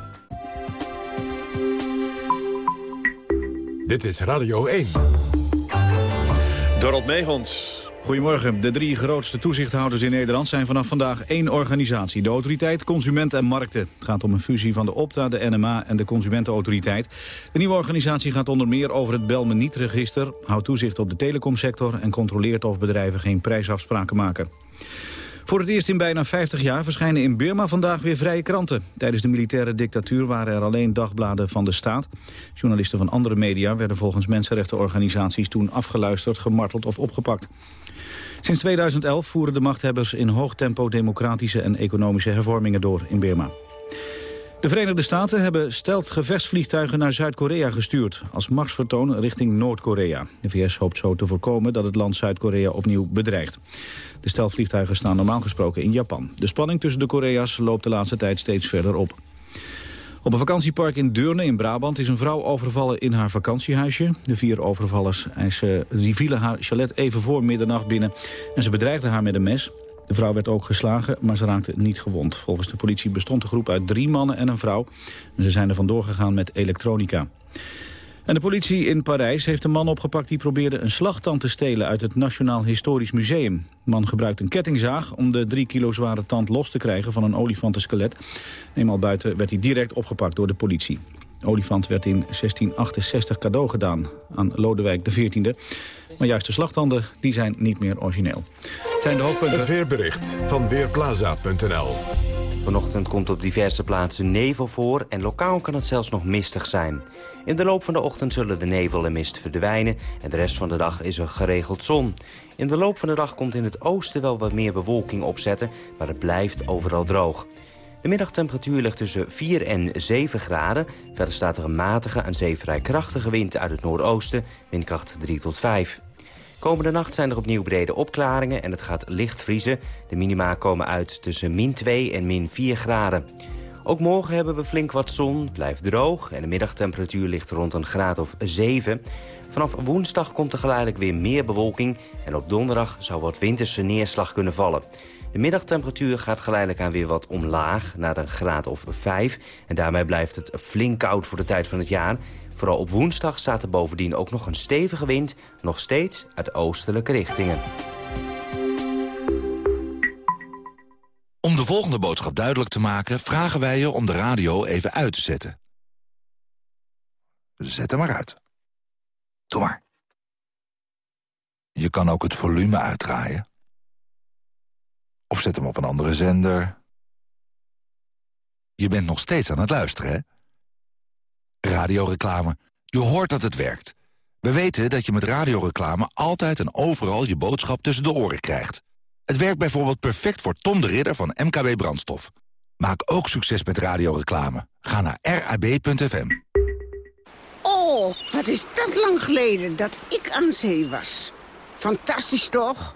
Dit is Radio 1. Dorot Meegons. Goedemorgen. De drie grootste toezichthouders in Nederland zijn vanaf vandaag één organisatie. De Autoriteit Consument en Markten. Het gaat om een fusie van de Opta, de NMA en de Consumentenautoriteit. De nieuwe organisatie gaat onder meer over het Bel Me Niet-register... houdt toezicht op de telecomsector en controleert of bedrijven geen prijsafspraken maken. Voor het eerst in bijna 50 jaar verschijnen in Burma vandaag weer vrije kranten. Tijdens de militaire dictatuur waren er alleen dagbladen van de staat. Journalisten van andere media werden volgens mensenrechtenorganisaties toen afgeluisterd, gemarteld of opgepakt. Sinds 2011 voeren de machthebbers in hoog tempo democratische en economische hervormingen door in Burma. De Verenigde Staten hebben stelt gevechtsvliegtuigen naar Zuid-Korea gestuurd... als machtsvertoon richting Noord-Korea. De VS hoopt zo te voorkomen dat het land Zuid-Korea opnieuw bedreigt. De stelvliegtuigen staan normaal gesproken in Japan. De spanning tussen de Korea's loopt de laatste tijd steeds verder op. Op een vakantiepark in Deurne in Brabant is een vrouw overvallen in haar vakantiehuisje. De vier overvallers eisen, die vielen haar chalet even voor middernacht binnen en ze bedreigden haar met een mes. De vrouw werd ook geslagen, maar ze raakte niet gewond. Volgens de politie bestond de groep uit drie mannen en een vrouw. En ze zijn er vandoor gegaan met elektronica. En de politie in Parijs heeft een man opgepakt die probeerde een slagtand te stelen uit het Nationaal Historisch Museum. De man gebruikt een kettingzaag om de drie kilo zware tand los te krijgen van een olifantenskelet. Eenmaal buiten werd hij direct opgepakt door de politie. De olifant werd in 1668 cadeau gedaan aan Lodewijk XIV. Maar juist de slagtanden die zijn niet meer origineel. Het zijn de hoofdpunten. Het weerbericht van Weerplaza.nl Vanochtend komt op diverse plaatsen nevel voor en lokaal kan het zelfs nog mistig zijn. In de loop van de ochtend zullen de nevel en mist verdwijnen en de rest van de dag is er geregeld zon. In de loop van de dag komt in het oosten wel wat meer bewolking opzetten, maar het blijft overal droog. De middagtemperatuur ligt tussen 4 en 7 graden. Verder staat er een matige en zee vrij krachtige wind uit het noordoosten, windkracht 3 tot 5. Komende nacht zijn er opnieuw brede opklaringen en het gaat licht vriezen. De minima komen uit tussen min 2 en min 4 graden. Ook morgen hebben we flink wat zon, blijft droog... en de middagtemperatuur ligt rond een graad of 7. Vanaf woensdag komt er geleidelijk weer meer bewolking... en op donderdag zou wat winterse neerslag kunnen vallen. De middagtemperatuur gaat geleidelijk aan weer wat omlaag, naar een graad of 5. En daarmee blijft het flink koud voor de tijd van het jaar. Vooral op woensdag staat er bovendien ook nog een stevige wind... nog steeds uit oostelijke richtingen. Om de volgende boodschap duidelijk te maken... vragen wij je om de radio even uit te zetten. Zet hem maar uit. Doe maar. Je kan ook het volume uitdraaien. Of zet hem op een andere zender. Je bent nog steeds aan het luisteren, hè? Radioreclame. Je hoort dat het werkt. We weten dat je met radioreclame altijd en overal je boodschap tussen de oren krijgt. Het werkt bijvoorbeeld perfect voor Tom de Ridder van MKB Brandstof. Maak ook succes met radioreclame. Ga naar rab.fm. Oh, wat is dat lang geleden dat ik aan zee was. Fantastisch toch?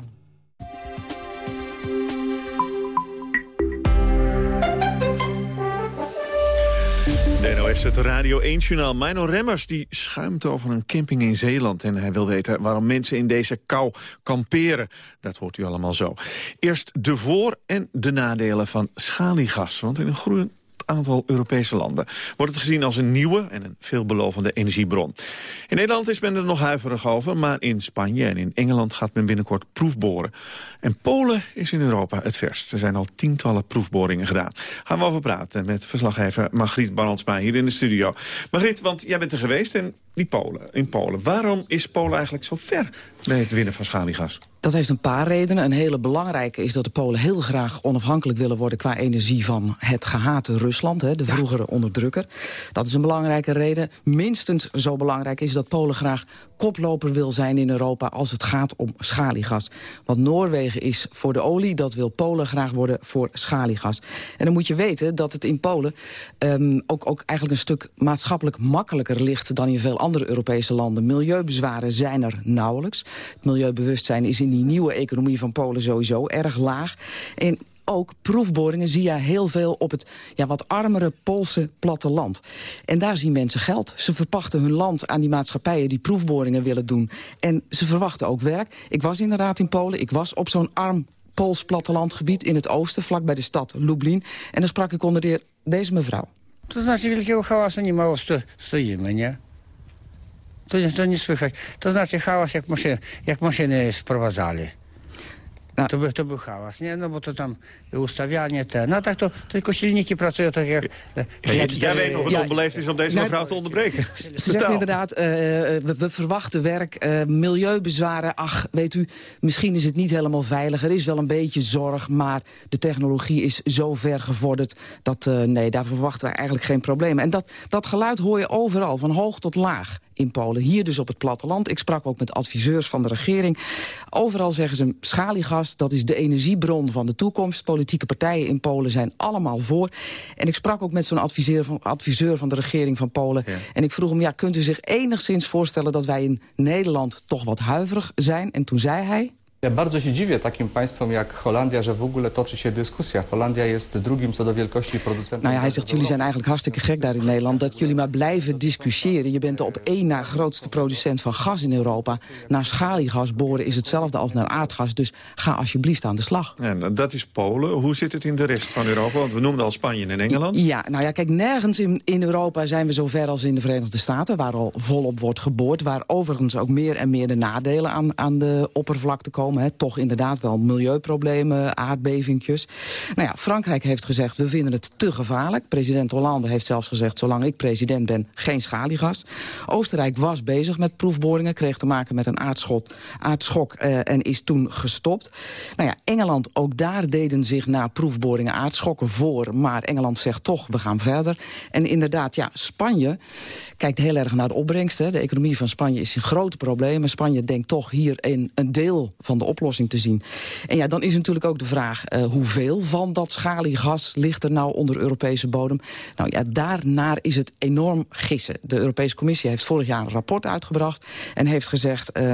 De NOS, het Radio 1-journaal. Mino Remmers die schuimt over een camping in Zeeland... en hij wil weten waarom mensen in deze kou kamperen. Dat hoort u allemaal zo. Eerst de voor- en de nadelen van schaliegas. Want in een groeiend aantal Europese landen wordt het gezien als een nieuwe en een veelbelovende energiebron. In Nederland is men er nog huiverig over, maar in Spanje en in Engeland gaat men binnenkort proefboren. En Polen is in Europa het verst. Er zijn al tientallen proefboringen gedaan. Gaan we over praten met verslaggever Margriet Barlandsma hier in de studio. Margriet, want jij bent er geweest en die Polen, in Polen. Waarom is Polen eigenlijk zo ver bij het winnen van schaliegas? Dat heeft een paar redenen. Een hele belangrijke is dat de Polen heel graag onafhankelijk willen worden... qua energie van het gehate Rusland, hè, de vroegere onderdrukker. Dat is een belangrijke reden. Minstens zo belangrijk is dat Polen graag koploper wil zijn in Europa... als het gaat om schaliegas. Want Noorwegen is voor de olie, dat wil Polen graag worden voor schaliegas. En dan moet je weten dat het in Polen um, ook, ook eigenlijk een stuk maatschappelijk makkelijker ligt... dan in veel andere Europese landen. Milieubezwaren zijn er nauwelijks. Het milieubewustzijn is in die nieuwe economie van Polen sowieso erg laag. En ook proefboringen zie je heel veel op het ja, wat armere Poolse platteland. En daar zien mensen geld. Ze verpachten hun land aan die maatschappijen die proefboringen willen doen. En ze verwachten ook werk. Ik was inderdaad in Polen. Ik was op zo'n arm Pools plattelandgebied in het oosten, vlak bij de stad Lublin. En dan sprak ik onder de, deze mevrouw. To znaczy wielkiego hałasu nie mało sto, stoimy, nie? To, to nie słychać. To znaczy hałas jak, maszyny, jak maszyny sprowadzali. To, by, to był hałas, nie? No bo to tam ustawianie te. No tak to tylko silniki pracują tak jak... Ja, jij weet of het ja, onbeleefd is om deze nou, mevrouw te onderbreken. Ze zegt inderdaad, uh, we, we, verwachten werk, uh, milieubezwaren. Ach, weet u, misschien is het niet helemaal veilig. Er is wel een beetje zorg, maar de technologie is zo ver gevorderd... dat uh, nee, daar verwachten wij eigenlijk geen problemen. En dat, dat geluid hoor je overal, van hoog tot laag in Polen. Hier dus op het platteland. Ik sprak ook met adviseurs van de regering. Overal zeggen ze schaliegas, dat is de energiebron van de toekomst. Politieke partijen in Polen zijn allemaal voor. En ik sprak ook met zo'n adviseur van, adviseur van de regering van Polen. Ja. En ik vroeg hem, ja, kunt u zich enigszins voorstellen... dat wij in Nederland toch wat huiverig zijn? En toen zei hij... Ja bardzo się dziwię takim państwom jak Holandia, że w ogóle toczy się dyskusja. Holandia jest drugim co do wielkości producentem. Nou ja, hij zegt, jullie zijn eigenlijk hartstikke gek daar in Nederland... dat jullie maar blijven discussiëren. Je bent de op één na grootste producent van gas in Europa. Naar schaliegas boren is hetzelfde als naar aardgas. Dus ga alsjeblieft aan de slag. En dat is Polen. Hoe zit het in de rest van Europa? Want we noemden al Spanje en Engeland. Ja, nou ja, kijk, nergens in, in Europa zijn we zo ver als in de Verenigde Staten... waar al volop wordt geboord. Waar overigens ook meer en meer de nadelen aan, aan de oppervlakte komen. Toch inderdaad wel milieuproblemen, aardbevingjes. Nou ja, Frankrijk heeft gezegd, we vinden het te gevaarlijk. President Hollande heeft zelfs gezegd, zolang ik president ben, geen schaliegas. Oostenrijk was bezig met proefboringen, kreeg te maken met een aardschot, aardschok uh, en is toen gestopt. Nou ja, Engeland, ook daar deden zich na proefboringen aardschokken voor. Maar Engeland zegt toch, we gaan verder. En inderdaad, ja, Spanje kijkt heel erg naar de opbrengst. Hè. De economie van Spanje is in grote problemen. Spanje denkt toch hier in een deel van de oplossing te zien. En ja, dan is natuurlijk ook de vraag... Uh, hoeveel van dat schaliegas ligt er nou onder Europese bodem? Nou ja, daarnaar is het enorm gissen. De Europese Commissie heeft vorig jaar een rapport uitgebracht... en heeft gezegd, uh,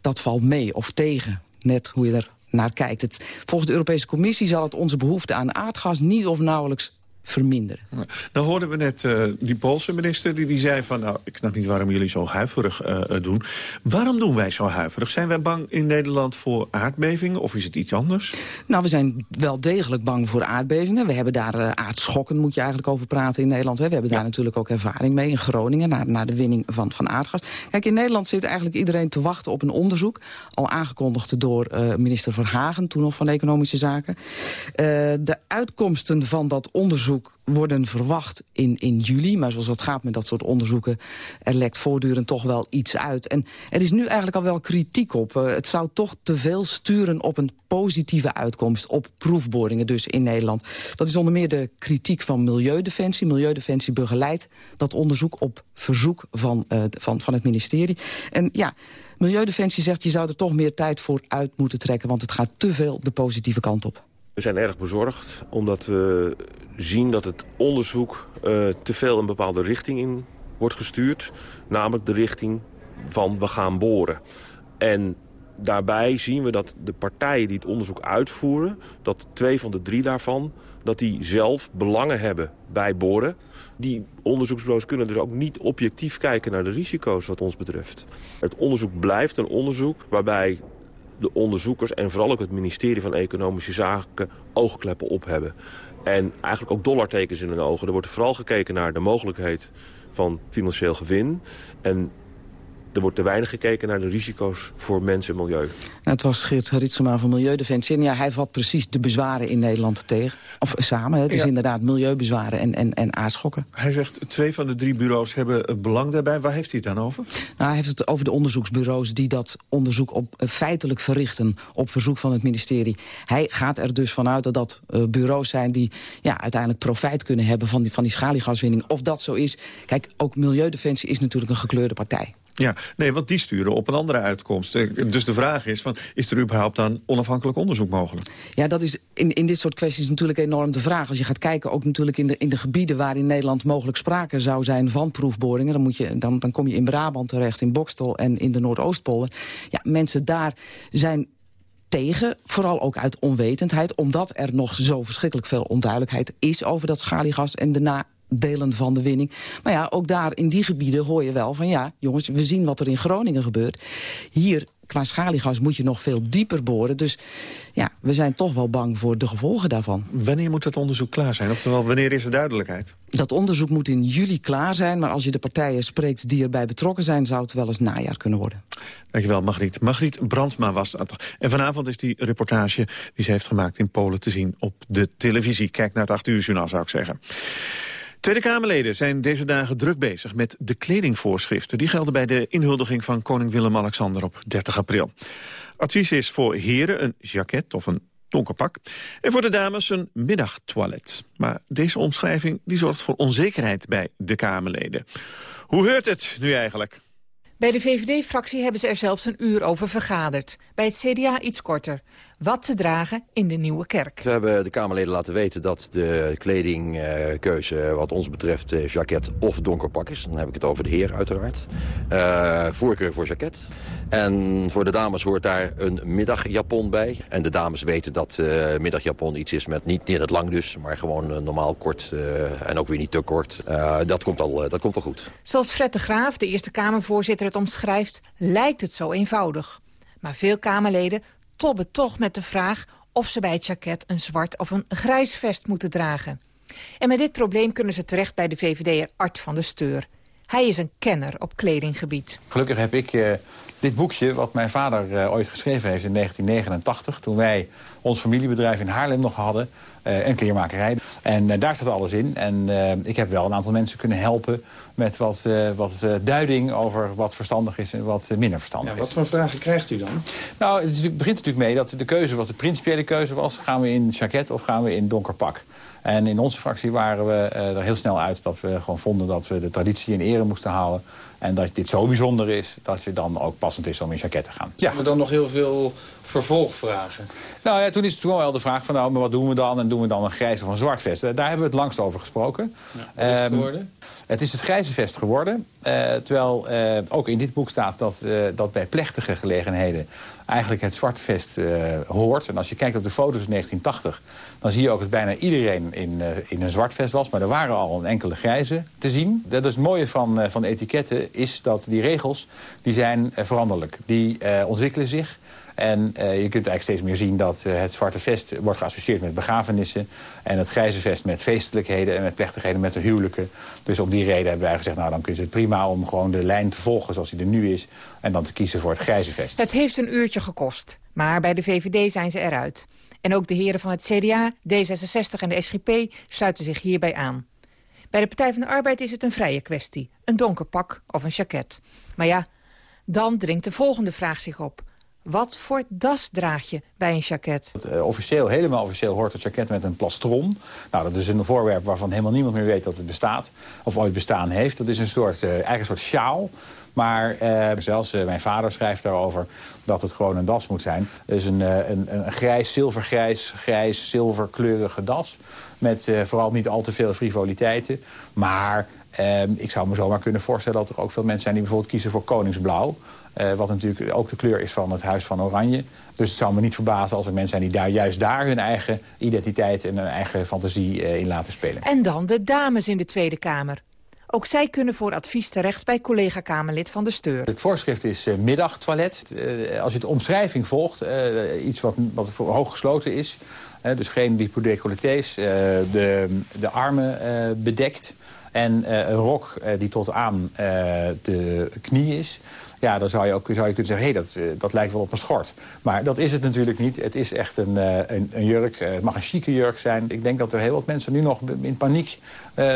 dat valt mee of tegen. Net hoe je er naar kijkt. Het, volgens de Europese Commissie zal het onze behoefte aan aardgas niet of nauwelijks verminderen. Nou hoorden we net uh, die Poolse minister die, die zei van... nou, ik snap niet waarom jullie zo huiverig uh, doen. Waarom doen wij zo huiverig? Zijn wij bang in Nederland voor aardbevingen of is het iets anders? Nou, we zijn wel degelijk bang voor aardbevingen. We hebben daar uh, aardschokken, moet je eigenlijk over praten in Nederland. Hè. We hebben ja. daar natuurlijk ook ervaring mee in Groningen... naar, naar de winning van, van aardgas. Kijk, in Nederland zit eigenlijk iedereen te wachten op een onderzoek. Al aangekondigd door minister Verhagen, toen nog van Economische Zaken. de uitkomsten van dat onderzoek worden verwacht in, in juli. Maar zoals het gaat met dat soort onderzoeken... er lekt voortdurend toch wel iets uit. En er is nu eigenlijk al wel kritiek op. Uh, het zou toch te veel sturen op een positieve uitkomst... op proefboringen dus in Nederland. Dat is onder meer de kritiek van Milieudefensie. Milieudefensie begeleidt dat onderzoek op verzoek van, uh, van, van het ministerie. En ja... Milieudefensie zegt je zou er toch meer tijd voor uit moeten trekken... want het gaat te veel de positieve kant op. We zijn erg bezorgd omdat we zien dat het onderzoek uh, te veel een bepaalde richting in wordt gestuurd. Namelijk de richting van we gaan boren. En daarbij zien we dat de partijen die het onderzoek uitvoeren... dat twee van de drie daarvan dat die zelf belangen hebben bij boren. Die onderzoeksbureaus kunnen dus ook niet objectief kijken naar de risico's wat ons betreft. Het onderzoek blijft een onderzoek waarbij de onderzoekers en vooral ook het ministerie van Economische Zaken oogkleppen op hebben. En eigenlijk ook dollartekens in hun ogen. Er wordt vooral gekeken naar de mogelijkheid van financieel gewin. En er wordt te weinig gekeken naar de risico's voor mensen en milieu. Nou, het was Geert Ritsema van Milieudefensie. En ja, hij vat precies de bezwaren in Nederland tegen. Of samen, het is inderdaad milieubezwaren en, en, en aarschokken. Hij zegt, twee van de drie bureaus hebben belang daarbij. Waar heeft hij het dan over? Nou, hij heeft het over de onderzoeksbureaus die dat onderzoek op, uh, feitelijk verrichten... op verzoek van het ministerie. Hij gaat er dus vanuit dat dat uh, bureaus zijn die ja, uiteindelijk profijt kunnen hebben... van die, van die schaliegaswinning. Of dat zo is. Kijk, ook Milieudefensie is natuurlijk een gekleurde partij. Ja, nee, want die sturen op een andere uitkomst. Eh, dus de vraag is, van, is er überhaupt dan onafhankelijk onderzoek mogelijk? Ja, dat is in, in dit soort kwesties natuurlijk enorm de vraag. Als je gaat kijken, ook natuurlijk in de, in de gebieden... waar in Nederland mogelijk sprake zou zijn van proefboringen... dan, moet je, dan, dan kom je in Brabant terecht, in Bokstel en in de Noordoostpolder. Ja, mensen daar zijn tegen, vooral ook uit onwetendheid... omdat er nog zo verschrikkelijk veel onduidelijkheid is over dat schaliegas... en de na delen van de winning. Maar ja, ook daar in die gebieden hoor je wel van... ja, jongens, we zien wat er in Groningen gebeurt. Hier, qua schaliegas, moet je nog veel dieper boren. Dus ja, we zijn toch wel bang voor de gevolgen daarvan. Wanneer moet dat onderzoek klaar zijn? Oftewel, wanneer is de duidelijkheid? Dat onderzoek moet in juli klaar zijn. Maar als je de partijen spreekt die erbij betrokken zijn... zou het wel eens najaar kunnen worden. Dankjewel, Margriet. Margriet Brandma was dat. En vanavond is die reportage die ze heeft gemaakt in Polen te zien op de televisie. Kijk naar het 8 uur journaal, zou ik zeggen. Tweede Kamerleden zijn deze dagen druk bezig met de kledingvoorschriften. Die gelden bij de inhuldiging van koning Willem-Alexander op 30 april. Advies is voor heren een jacket of een donker pak. En voor de dames een middagtoilet. Maar deze omschrijving die zorgt voor onzekerheid bij de Kamerleden. Hoe heurt het nu eigenlijk? Bij de VVD-fractie hebben ze er zelfs een uur over vergaderd. Bij het CDA iets korter wat te dragen in de Nieuwe Kerk. We hebben de Kamerleden laten weten dat de kledingkeuze wat ons betreft uh, jacket of donkerpak is. Dan heb ik het over de heer uiteraard. Uh, voorkeur voor jacket. En voor de dames hoort daar een middagjapon bij. En de dames weten dat uh, middagjapon iets is met niet, niet het lang dus, maar gewoon normaal kort en ook weer niet te kort. dat, komt al, dat komt al goed. Zoals Fred de Graaf, de Eerste Kamervoorzitter, het omschrijft, lijkt het zo eenvoudig. Maar veel Kamerleden tobben toch met de vraag of ze bij het jacket een zwart of een grijs vest moeten dragen. En met dit probleem kunnen ze terecht bij de VVD'er Art van de Steur. Hij is een kenner op kledinggebied. Gelukkig heb ik uh, dit boekje, wat mijn vader uh, ooit geschreven heeft in 1989... toen wij ons familiebedrijf in Haarlem nog hadden, en kleermakerij. En daar staat alles in. En ik heb wel een aantal mensen kunnen helpen met wat, wat duiding over wat verstandig is en wat minder verstandig ja, wat is. Wat voor vragen krijgt u dan? Nou, het begint natuurlijk mee dat de keuze, wat de principiële keuze was... gaan we in jacket of gaan we in donker pak? En in onze fractie waren we er heel snel uit dat we gewoon vonden... dat we de traditie in ere moesten houden. En dat dit zo bijzonder is, dat je dan ook passend is om in jacket te gaan. Ja. We dan nog heel veel vervolgvragen? Nou ja, toen is het toen wel de vraag van, nou, maar wat doen we dan? En doen we dan een grijs of een zwart vest? Daar hebben we het langst over gesproken. Ja, wat is het ehm, het is het grijze vest geworden. Uh, terwijl uh, ook in dit boek staat dat, uh, dat bij plechtige gelegenheden... eigenlijk het zwarte vest hoort. En als je kijkt op de foto's uit 1980... dan zie je ook dat bijna iedereen in, in een zwart vest was. Maar er waren al een enkele grijze te zien. Dat is het mooie van, van etiketten is dat die regels die zijn veranderlijk. Die ontwikkelen zich. En uh, je kunt eigenlijk steeds meer zien dat uh, het zwarte vest wordt geassocieerd met begrafenissen. En het grijze vest met feestelijkheden en met plechtigheden met de huwelijken. Dus op die reden hebben wij gezegd, nou dan kun je het prima om gewoon de lijn te volgen zoals die er nu is. En dan te kiezen voor het grijze vest. Het heeft een uurtje gekost. Maar bij de VVD zijn ze eruit. En ook de heren van het CDA, D66 en de SGP sluiten zich hierbij aan. Bij de Partij van de Arbeid is het een vrije kwestie. Een donker pak of een jacket. Maar ja, dan dringt de volgende vraag zich op. Wat voor das draag je bij een jacket? Uh, officieel, helemaal officieel hoort het jacket met een plastron. Nou, dat is een voorwerp waarvan helemaal niemand meer weet dat het bestaat. Of ooit bestaan heeft. Dat is een soort, uh, eigen soort sjaal. Maar uh, zelfs mijn vader schrijft daarover dat het gewoon een das moet zijn. Is een, een, een grijs, zilvergrijs, grijs, zilverkleurige das. Met vooral niet al te veel frivoliteiten. Maar Ehm, ik zou me zomaar kunnen voorstellen dat er ook veel mensen zijn... die bijvoorbeeld kiezen voor koningsblauw. Uh, wat natuurlijk ook de kleur is van het Huis van Oranje. Dus het zou me niet verbazen als er mensen zijn die daar juist daar... hun eigen identiteit en hun eigen fantasie uh, in laten spelen. En dan de dames in de Tweede Kamer. Ook zij kunnen voor advies terecht bij collega-Kamerlid van de Steur. Het voorschrift is uh, middagtoilet. als je de omschrijving volgt, iets wat, wat voor hoog gesloten is... dus geen die decolletés, de, de armen bedekt... En een rok die tot aan de knie is. Ja, dan zou je ook zou je kunnen zeggen, hé, hey, dat, dat lijkt wel op een schort. Maar dat is het natuurlijk niet. Het is echt een, een, een, jurk. Het mag een chique jurk zijn. Ik denk dat er heel wat mensen nu nog in paniek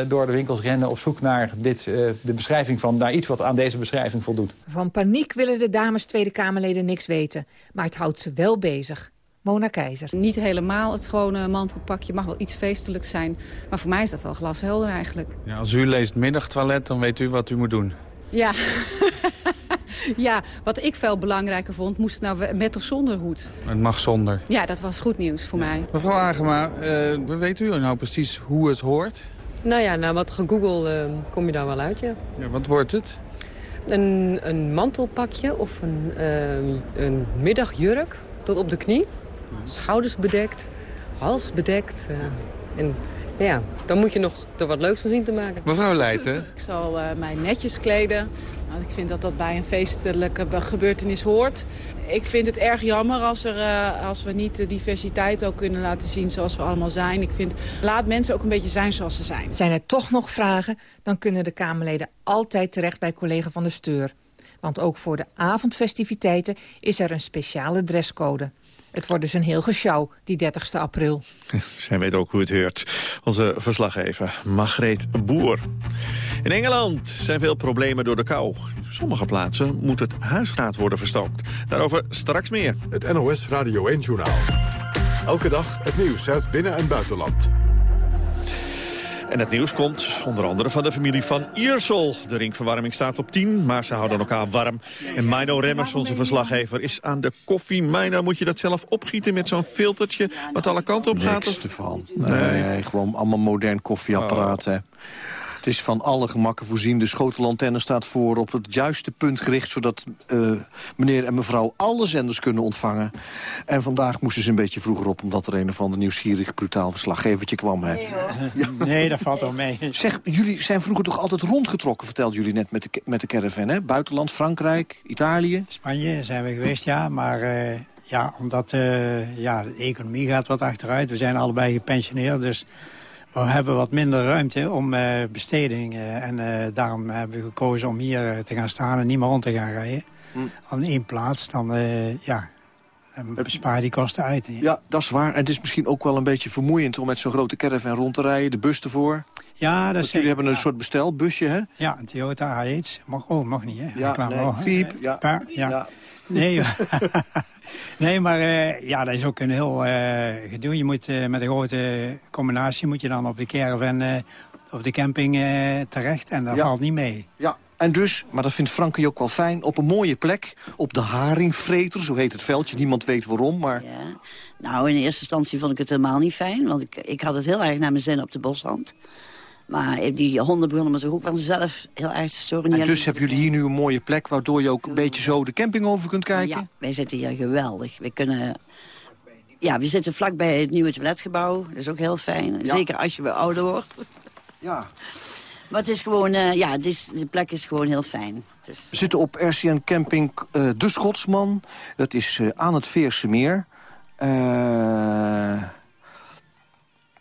door de winkels rennen... op zoek naar dit, de beschrijving van, naar iets wat aan deze beschrijving voldoet. Van paniek willen de dames Tweede Kamerleden niks weten. Maar het houdt ze wel bezig. Mona Keizer. Niet helemaal het gewone mantelpakje, mag wel iets feestelijk zijn. Maar voor mij is dat wel glashelder eigenlijk. Ja, als u leest middagtoilet, dan weet u wat u moet doen. Ja. ja, wat ik veel belangrijker vond, moest het nou met of zonder hoed? Het mag zonder. Ja, dat was goed nieuws voor mij. Mevrouw Agema, uh, weet u nou precies hoe het hoort? Nou ja, na wat gegoogeld uh, kom je daar wel uit, ja. ja wat wordt het? Een, een mantelpakje of een, uh, een middagjurk tot op de knie schouders bedekt, hals bedekt. Uh, en ja, dan moet je nog er wat leuks van zien te maken. Mevrouw Leijten. Ik zal uh, mij netjes kleden. Want ik vind dat dat bij een feestelijke gebeurtenis hoort. Ik vind het erg jammer als, er, uh, als we niet de diversiteit ook kunnen laten zien zoals we allemaal zijn. Ik vind, laat mensen ook een beetje zijn zoals ze zijn. Zijn er toch nog vragen, dan kunnen de Kamerleden altijd terecht bij collega van de Steur. Want ook voor de avondfestiviteiten is er een speciale dresscode. Het wordt dus een heel gesjouw, die 30 april. Zij weet ook hoe het heurt. Onze verslaggever Margreet Boer. In Engeland zijn veel problemen door de kou. sommige plaatsen moet het huisraad worden verstookt. Daarover straks meer. Het NOS Radio 1 Journaal. Elke dag het nieuws uit binnen- en buitenland. En het nieuws komt onder andere van de familie van Iersel. De ringverwarming staat op 10, maar ze houden elkaar warm. En Mino Remmers, onze verslaggever, is aan de koffie. Mino, moet je dat zelf opgieten met zo'n filtertje wat alle kanten op gaat? Niks ervan. Nee. nee, gewoon allemaal modern koffieapparaten. Oh. Het is van alle gemakken voorzien. De schotelantenne staat voor op het juiste punt gericht... zodat uh, meneer en mevrouw alle zenders kunnen ontvangen. En vandaag moesten ze een beetje vroeger op... omdat er een of ander nieuwsgierig, brutaal verslaggevertje kwam. Hè. Nee, ja. nee, dat valt wel mee. Zeg, jullie zijn vroeger toch altijd rondgetrokken... vertelden jullie net met de, met de caravan, hè? Buitenland, Frankrijk, Italië? Spanje zijn we geweest, ja, maar... Uh, ja, omdat uh, ja, de economie gaat wat achteruit. We zijn allebei gepensioneerd, dus we hebben wat minder ruimte om uh, besteding. Uh, en uh, daarom hebben we gekozen om hier te gaan staan en niet meer rond te gaan rijden. Aan één plaats, dan ja, bespaar die kosten uit. Ja, dat is waar. En het is misschien ook wel een beetje vermoeiend om met zo'n grote caravan rond te rijden. De bus ervoor. Ja, dat is... Jullie hebben een ja. soort bestelbusje, hè? Ja, een Toyota H1. Mag, oh, mag niet, hè? Ja, nee. Piep. Ja. ja. Nee, nee maar uh, ja, dat is ook een heel uh, gedoe. Je moet uh, met een grote combinatie moet je dan op de caravan, op de camping terecht. En dat ja. valt niet mee. Ja, en dus, maar dat vindt Frankie ook wel fijn, op een mooie plek. Op de Haringvreter, zo heet het veldje. Niemand weet waarom, maar... Ja. Nou, in eerste instantie vond ik het helemaal niet fijn. Want ik, ik had het heel erg naar mijn zin op de bosrand. Maar die honden begonnen me toch ook van zelf heel erg te storen. En dus hebben jullie hier nu een mooie plek... waardoor je ook een beetje zo de camping over kunt kijken? Ja, wij zitten hier geweldig. We kunnen... Ja, we zitten vlakbij het nieuwe toiletgebouw. Dat is ook heel fijn. Ja. Zeker als je weer ouder wordt. Ja. Maar het is gewoon... Uh, ja, het is, de plek is gewoon heel fijn. We zitten op RCN Camping uh, De Schotsman. Dat is uh, aan het Veerse Meer.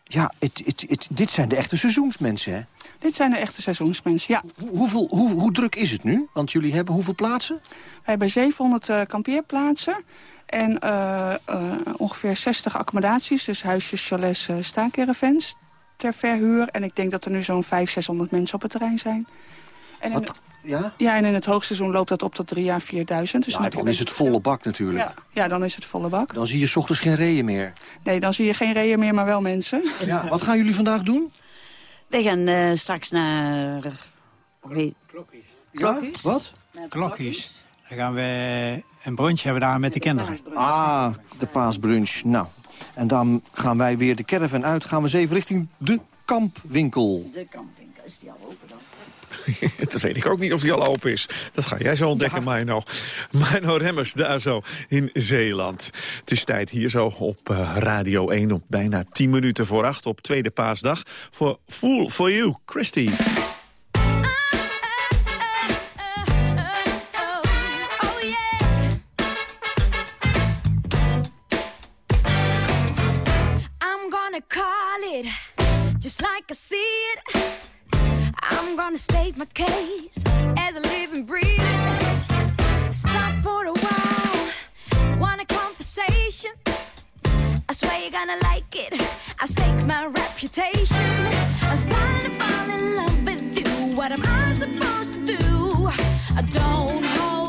Ja, het, het, het, dit zijn de echte seizoensmensen, hè? Dit zijn de echte seizoensmensen, ja. hoeveel, hoe, hoe druk is het nu? Want jullie hebben hoeveel plaatsen? Wij hebben 700 uh, kampeerplaatsen. En uh, uh, ongeveer 60 accommodaties. Dus huisjes, chalets, uh, staancaravans ter verhuur. En ik denk dat er nu zo'n 500, 600 mensen op het terrein zijn. En wat, Ja? Ja, en in het hoogseizoen loopt dat op tot 3 à 4000. Dus nou, dan is het volle bak natuurlijk. Ja, ja, dan is het volle bak. Dan zie je s ochtends geen reeën meer. Nee, dan zie je geen reeën meer, maar wel mensen. Ja, wat gaan jullie vandaag doen? Wij gaan uh, straks naar... Klokkies. Klokkies? Wat? Klokkies. Dan gaan we een brunch hebben daar met de kinderen. Ah, de paasbrunch. Nou, en dan gaan wij weer de caravan uit. Gaan we eens even richting de kampwinkel. De kampwinkel, is die al open dan? dat weet ik ook niet of die al open is. Dat ga jij zo ontdekken, ja. Mino. Mino Remmers, daar zo in Zeeland. Het is tijd hier zo op uh, Radio 1 op bijna 10 minuten voor 8 op tweede paasdag... voor Fool for You, Christy. just like I see it. I'm gonna state my case as a living, breathing. Stop for a while, want a conversation? I swear you're gonna like it. I stake my reputation. I'm starting to fall in love with you. What am I supposed to do? I don't hold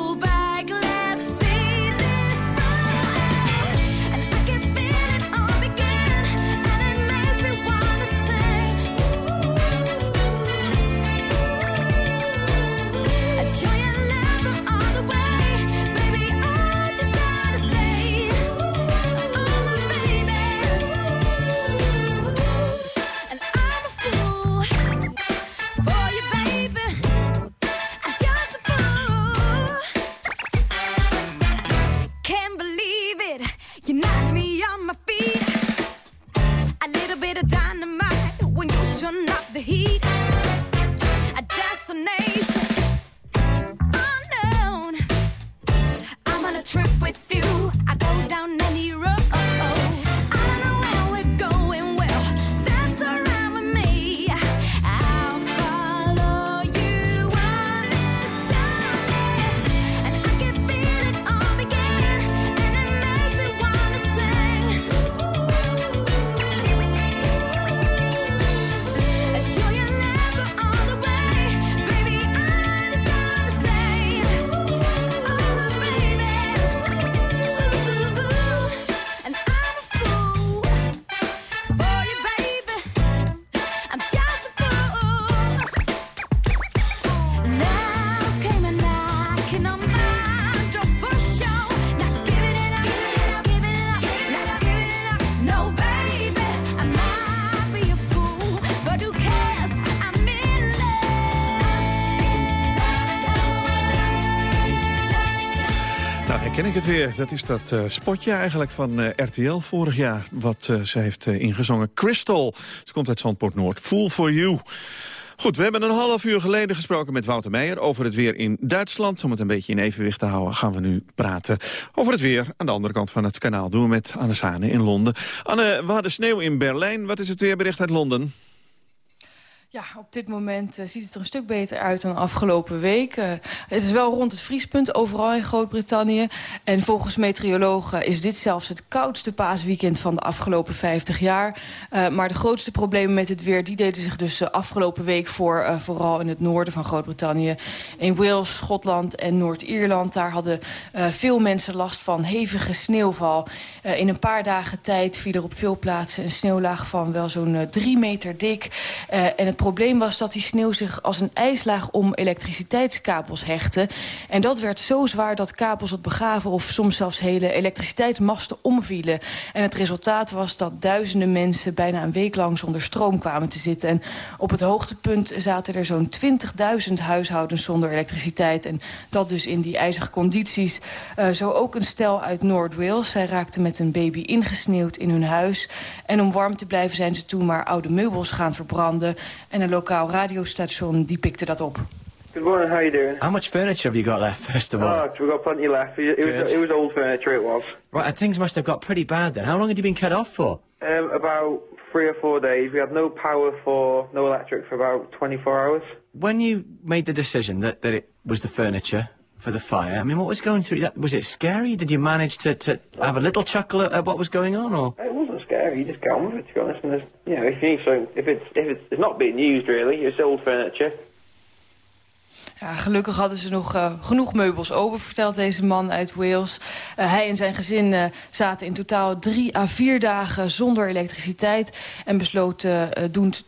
het weer. Dat is dat eh, spotje eigenlijk van eh, RTL vorig jaar... wat eh, ze heeft ingezongen. Crystal. Ze komt uit Zandpoort Noord. Fool for you. Goed, we hebben een half uur geleden gesproken met Wouter Meijer... over het weer in Duitsland. Om het een beetje in evenwicht te houden gaan we nu praten over het weer. Aan de andere kant van het kanaal doen we met Anne Sane in Londen. Anne, we hadden sneeuw in Berlijn. Wat is het weerbericht uit Londen? Ja, op dit moment eh, ziet het er een stuk beter uit dan afgelopen week. Eh, het is wel rond het vriespunt overal in Groot-Brittannië. En volgens meteorologen is dit zelfs het koudste paasweekend van de afgelopen 50 jaar. Eh, maar de grootste problemen met het weer die deden zich dus afgelopen week voor. vooral in het noorden van Groot-Brittannië. In Wales, Schotland en Noord-Ierland. Daar hadden veel mensen last van hevige sneeuwval. In een paar dagen tijd viel er op veel plaatsen een sneeuwlaag van wel zo'n drie meter dik. En het probleem was dat die sneeuw zich als een ijslaag om elektriciteitskabels hechtte. En dat werd zo zwaar dat kabels wat begaven of soms zelfs hele elektriciteitsmasten omvielen. En het resultaat was dat duizenden mensen bijna een week lang zonder stroom kwamen te zitten. En op het hoogtepunt zaten er zo'n 20.000 huishoudens zonder elektriciteit. En dat dus in die ijzige condities. Eh, zo ook een stel uit Noord-Wales. Zij raakten met een baby ingesneeuwd in hun huis. En om warm te blijven zijn ze toen maar oude meubels gaan verbranden. En een lokaal radiostation die pikte dat op. Good morning, how are you doing? How much furniture have you got left, first of all? Oh, we've got plenty left. It was, it was old furniture, it was. Right, and things must have got pretty bad then. How long had you been cut off for? Um, about three or four days. We had no power for, no electric for about 24 hours. When you made the decision that, that it was the furniture for the fire, I mean, what was going through that? Was it scary? Did you manage to, to have a little chuckle at, at what was going on, or? It you just get on with it, to be honest. And there's, you know, if you need something, if it's, if it's, it's not being used really, it's old furniture. Ja, gelukkig hadden ze nog uh, genoeg meubels over, vertelt deze man uit Wales. Uh, hij en zijn gezin uh, zaten in totaal drie à vier dagen zonder elektriciteit... en besloten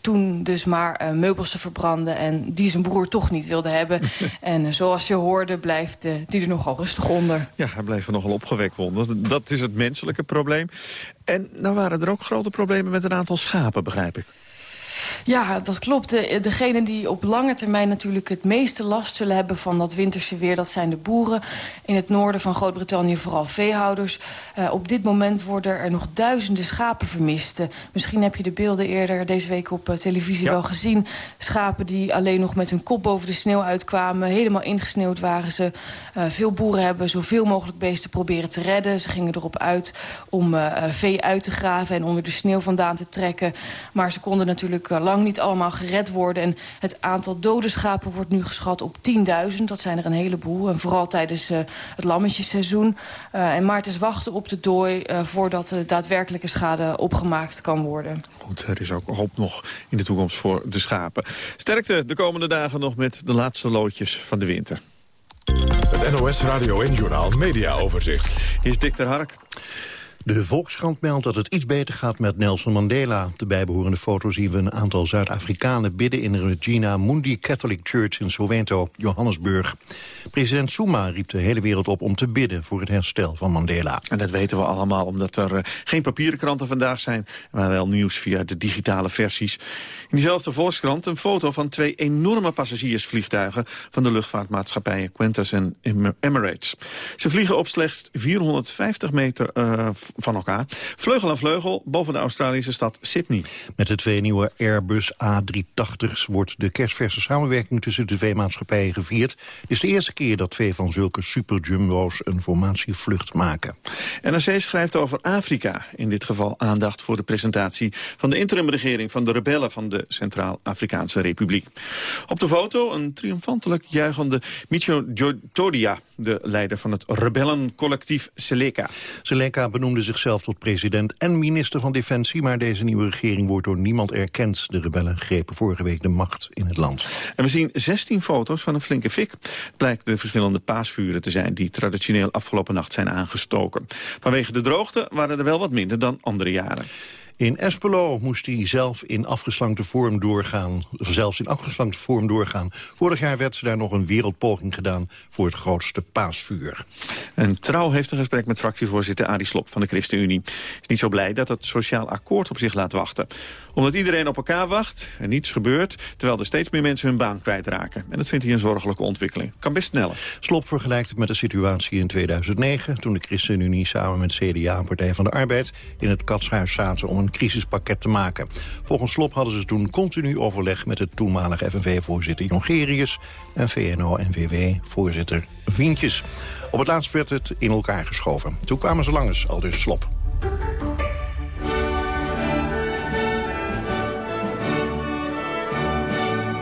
toen dus maar meubels te verbranden... en die zijn broer toch niet wilde hebben. en zoals je hoorde blijft die er nogal rustig onder. Ja, hij bleef er nogal opgewekt onder. Dat is het menselijke probleem. En nou waren er ook grote problemen met een aantal schapen, begrijp ik. Ja, dat klopt. De, degenen die op lange termijn natuurlijk het meeste last zullen hebben van dat winterse weer... dat zijn de boeren. In het noorden van Groot-Brittannië vooral veehouders. Uh, op dit moment worden er nog duizenden schapen vermist. Uh, misschien heb je de beelden eerder deze week op uh, televisie ja. wel gezien. Schapen die alleen nog met hun kop boven de sneeuw uitkwamen. Helemaal ingesneeuwd waren ze. veel boeren hebben zoveel mogelijk beesten proberen te redden. Ze gingen erop uit om vee uit te graven en onder de sneeuw vandaan te trekken. Maar ze konden natuurlijk lang niet allemaal gered worden. En het aantal dode schapen wordt nu geschat op 10.000. Dat zijn er een heleboel. En vooral tijdens uh, het lammetjesseizoen. Uh, en maart is wachten op de dooi uh, voordat de daadwerkelijke schade opgemaakt kan worden. Goed, er is ook hoop nog in de toekomst voor de schapen. Sterkte de komende dagen nog met de laatste loodjes van de winter. Het NOS Radio en Journaal Media Overzicht. Hier is Dick ter Hark. De Volkskrant meldt dat het iets beter gaat met Nelson Mandela. De bijbehorende foto zien we een aantal Zuid-Afrikanen bidden... in Regina Mundi Catholic Church in Soweto, Johannesburg. President Zuma riep de hele wereld op om te bidden voor het herstel van Mandela. En dat weten we allemaal omdat er uh, geen papieren kranten vandaag zijn... maar wel nieuws via de digitale versies. In diezelfde Volkskrant een foto van twee enorme passagiersvliegtuigen... van de luchtvaartmaatschappijen Qantas en Emirates. Ze vliegen op slechts 450 meter uh, van elkaar. Vleugel aan vleugel boven de Australische stad Sydney. Met de twee nieuwe Airbus A380's wordt de kerstverse samenwerking tussen de twee maatschappijen gevierd. Het is de eerste keer dat twee van zulke superjumbo's een formatievlucht maken. NRC schrijft over Afrika. In dit geval aandacht voor de presentatie van de interimregering van de rebellen van de Centraal-Afrikaanse Republiek. Op de foto een triomfantelijk juichende Micho Todia, de leider van het rebellencollectief Seleka. Seleka benoemde zichzelf tot president en minister van Defensie... maar deze nieuwe regering wordt door niemand erkend. De rebellen grepen vorige week de macht in het land. En we zien 16 foto's van een flinke fik. Het blijkt de verschillende paasvuren te zijn... die traditioneel afgelopen nacht zijn aangestoken. Vanwege de droogte waren er wel wat minder dan andere jaren. In Espelo moest hij zelf in afgeslankte vorm doorgaan. Zelfs in afgeslankte vorm doorgaan. Vorig jaar werd daar nog een wereldpoging gedaan voor het grootste paasvuur. En Trouw heeft een gesprek met fractievoorzitter Arie Slop van de ChristenUnie. Is niet zo blij dat het sociaal akkoord op zich laat wachten. Omdat iedereen op elkaar wacht en niets gebeurt... terwijl er steeds meer mensen hun baan kwijtraken. En dat vindt hij een zorgelijke ontwikkeling. Kan best sneller. Slop vergelijkt het met de situatie in 2009... toen de ChristenUnie samen met CDA en Partij van de Arbeid... in het katshuis zaten om een crisispakket te maken. Volgens Slop hadden ze toen continu overleg met het toenmalige FNV-voorzitter Jongerius... en VNO-NVW-voorzitter Vientjes. Op het laatst werd het in elkaar geschoven. Toen kwamen ze langs, al dus Slop.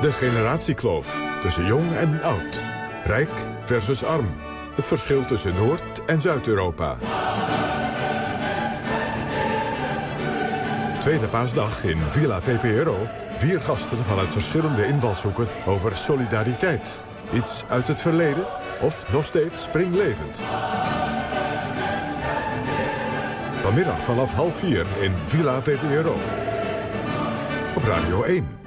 De generatiekloof tussen jong en oud. Rijk versus arm. Het verschil tussen Noord- en Zuid-Europa. Tweede paasdag in Villa VPRO. Vier gasten vanuit verschillende invalshoeken over solidariteit. Iets uit het verleden of nog steeds springlevend. Vanmiddag vanaf half vier in Villa VPRO. Op Radio 1.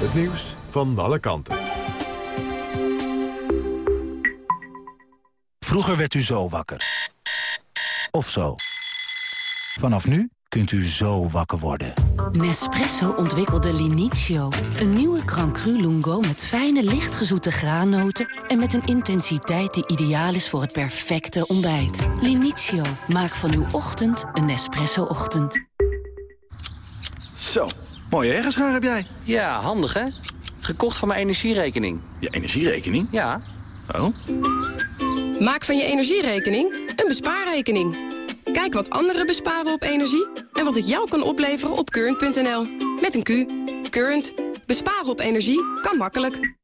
Het nieuws van alle kanten. Vroeger werd u zo wakker. Of zo. Vanaf nu kunt u zo wakker worden. Nespresso ontwikkelde Linizio. Een nieuwe Crancru Lungo met fijne, lichtgezoete graannoten... en met een intensiteit die ideaal is voor het perfecte ontbijt. Linizio, maak van uw ochtend een Nespresso-ochtend. Zo, mooie ergenschaar heb jij. Ja, handig hè? Gekocht van mijn energierekening. Je energierekening? Ja. Oh. Maak van je energierekening een bespaarrekening. Kijk wat anderen besparen op energie en wat het jou kan opleveren op current.nl. Met een Q. Current. Besparen op energie kan makkelijk.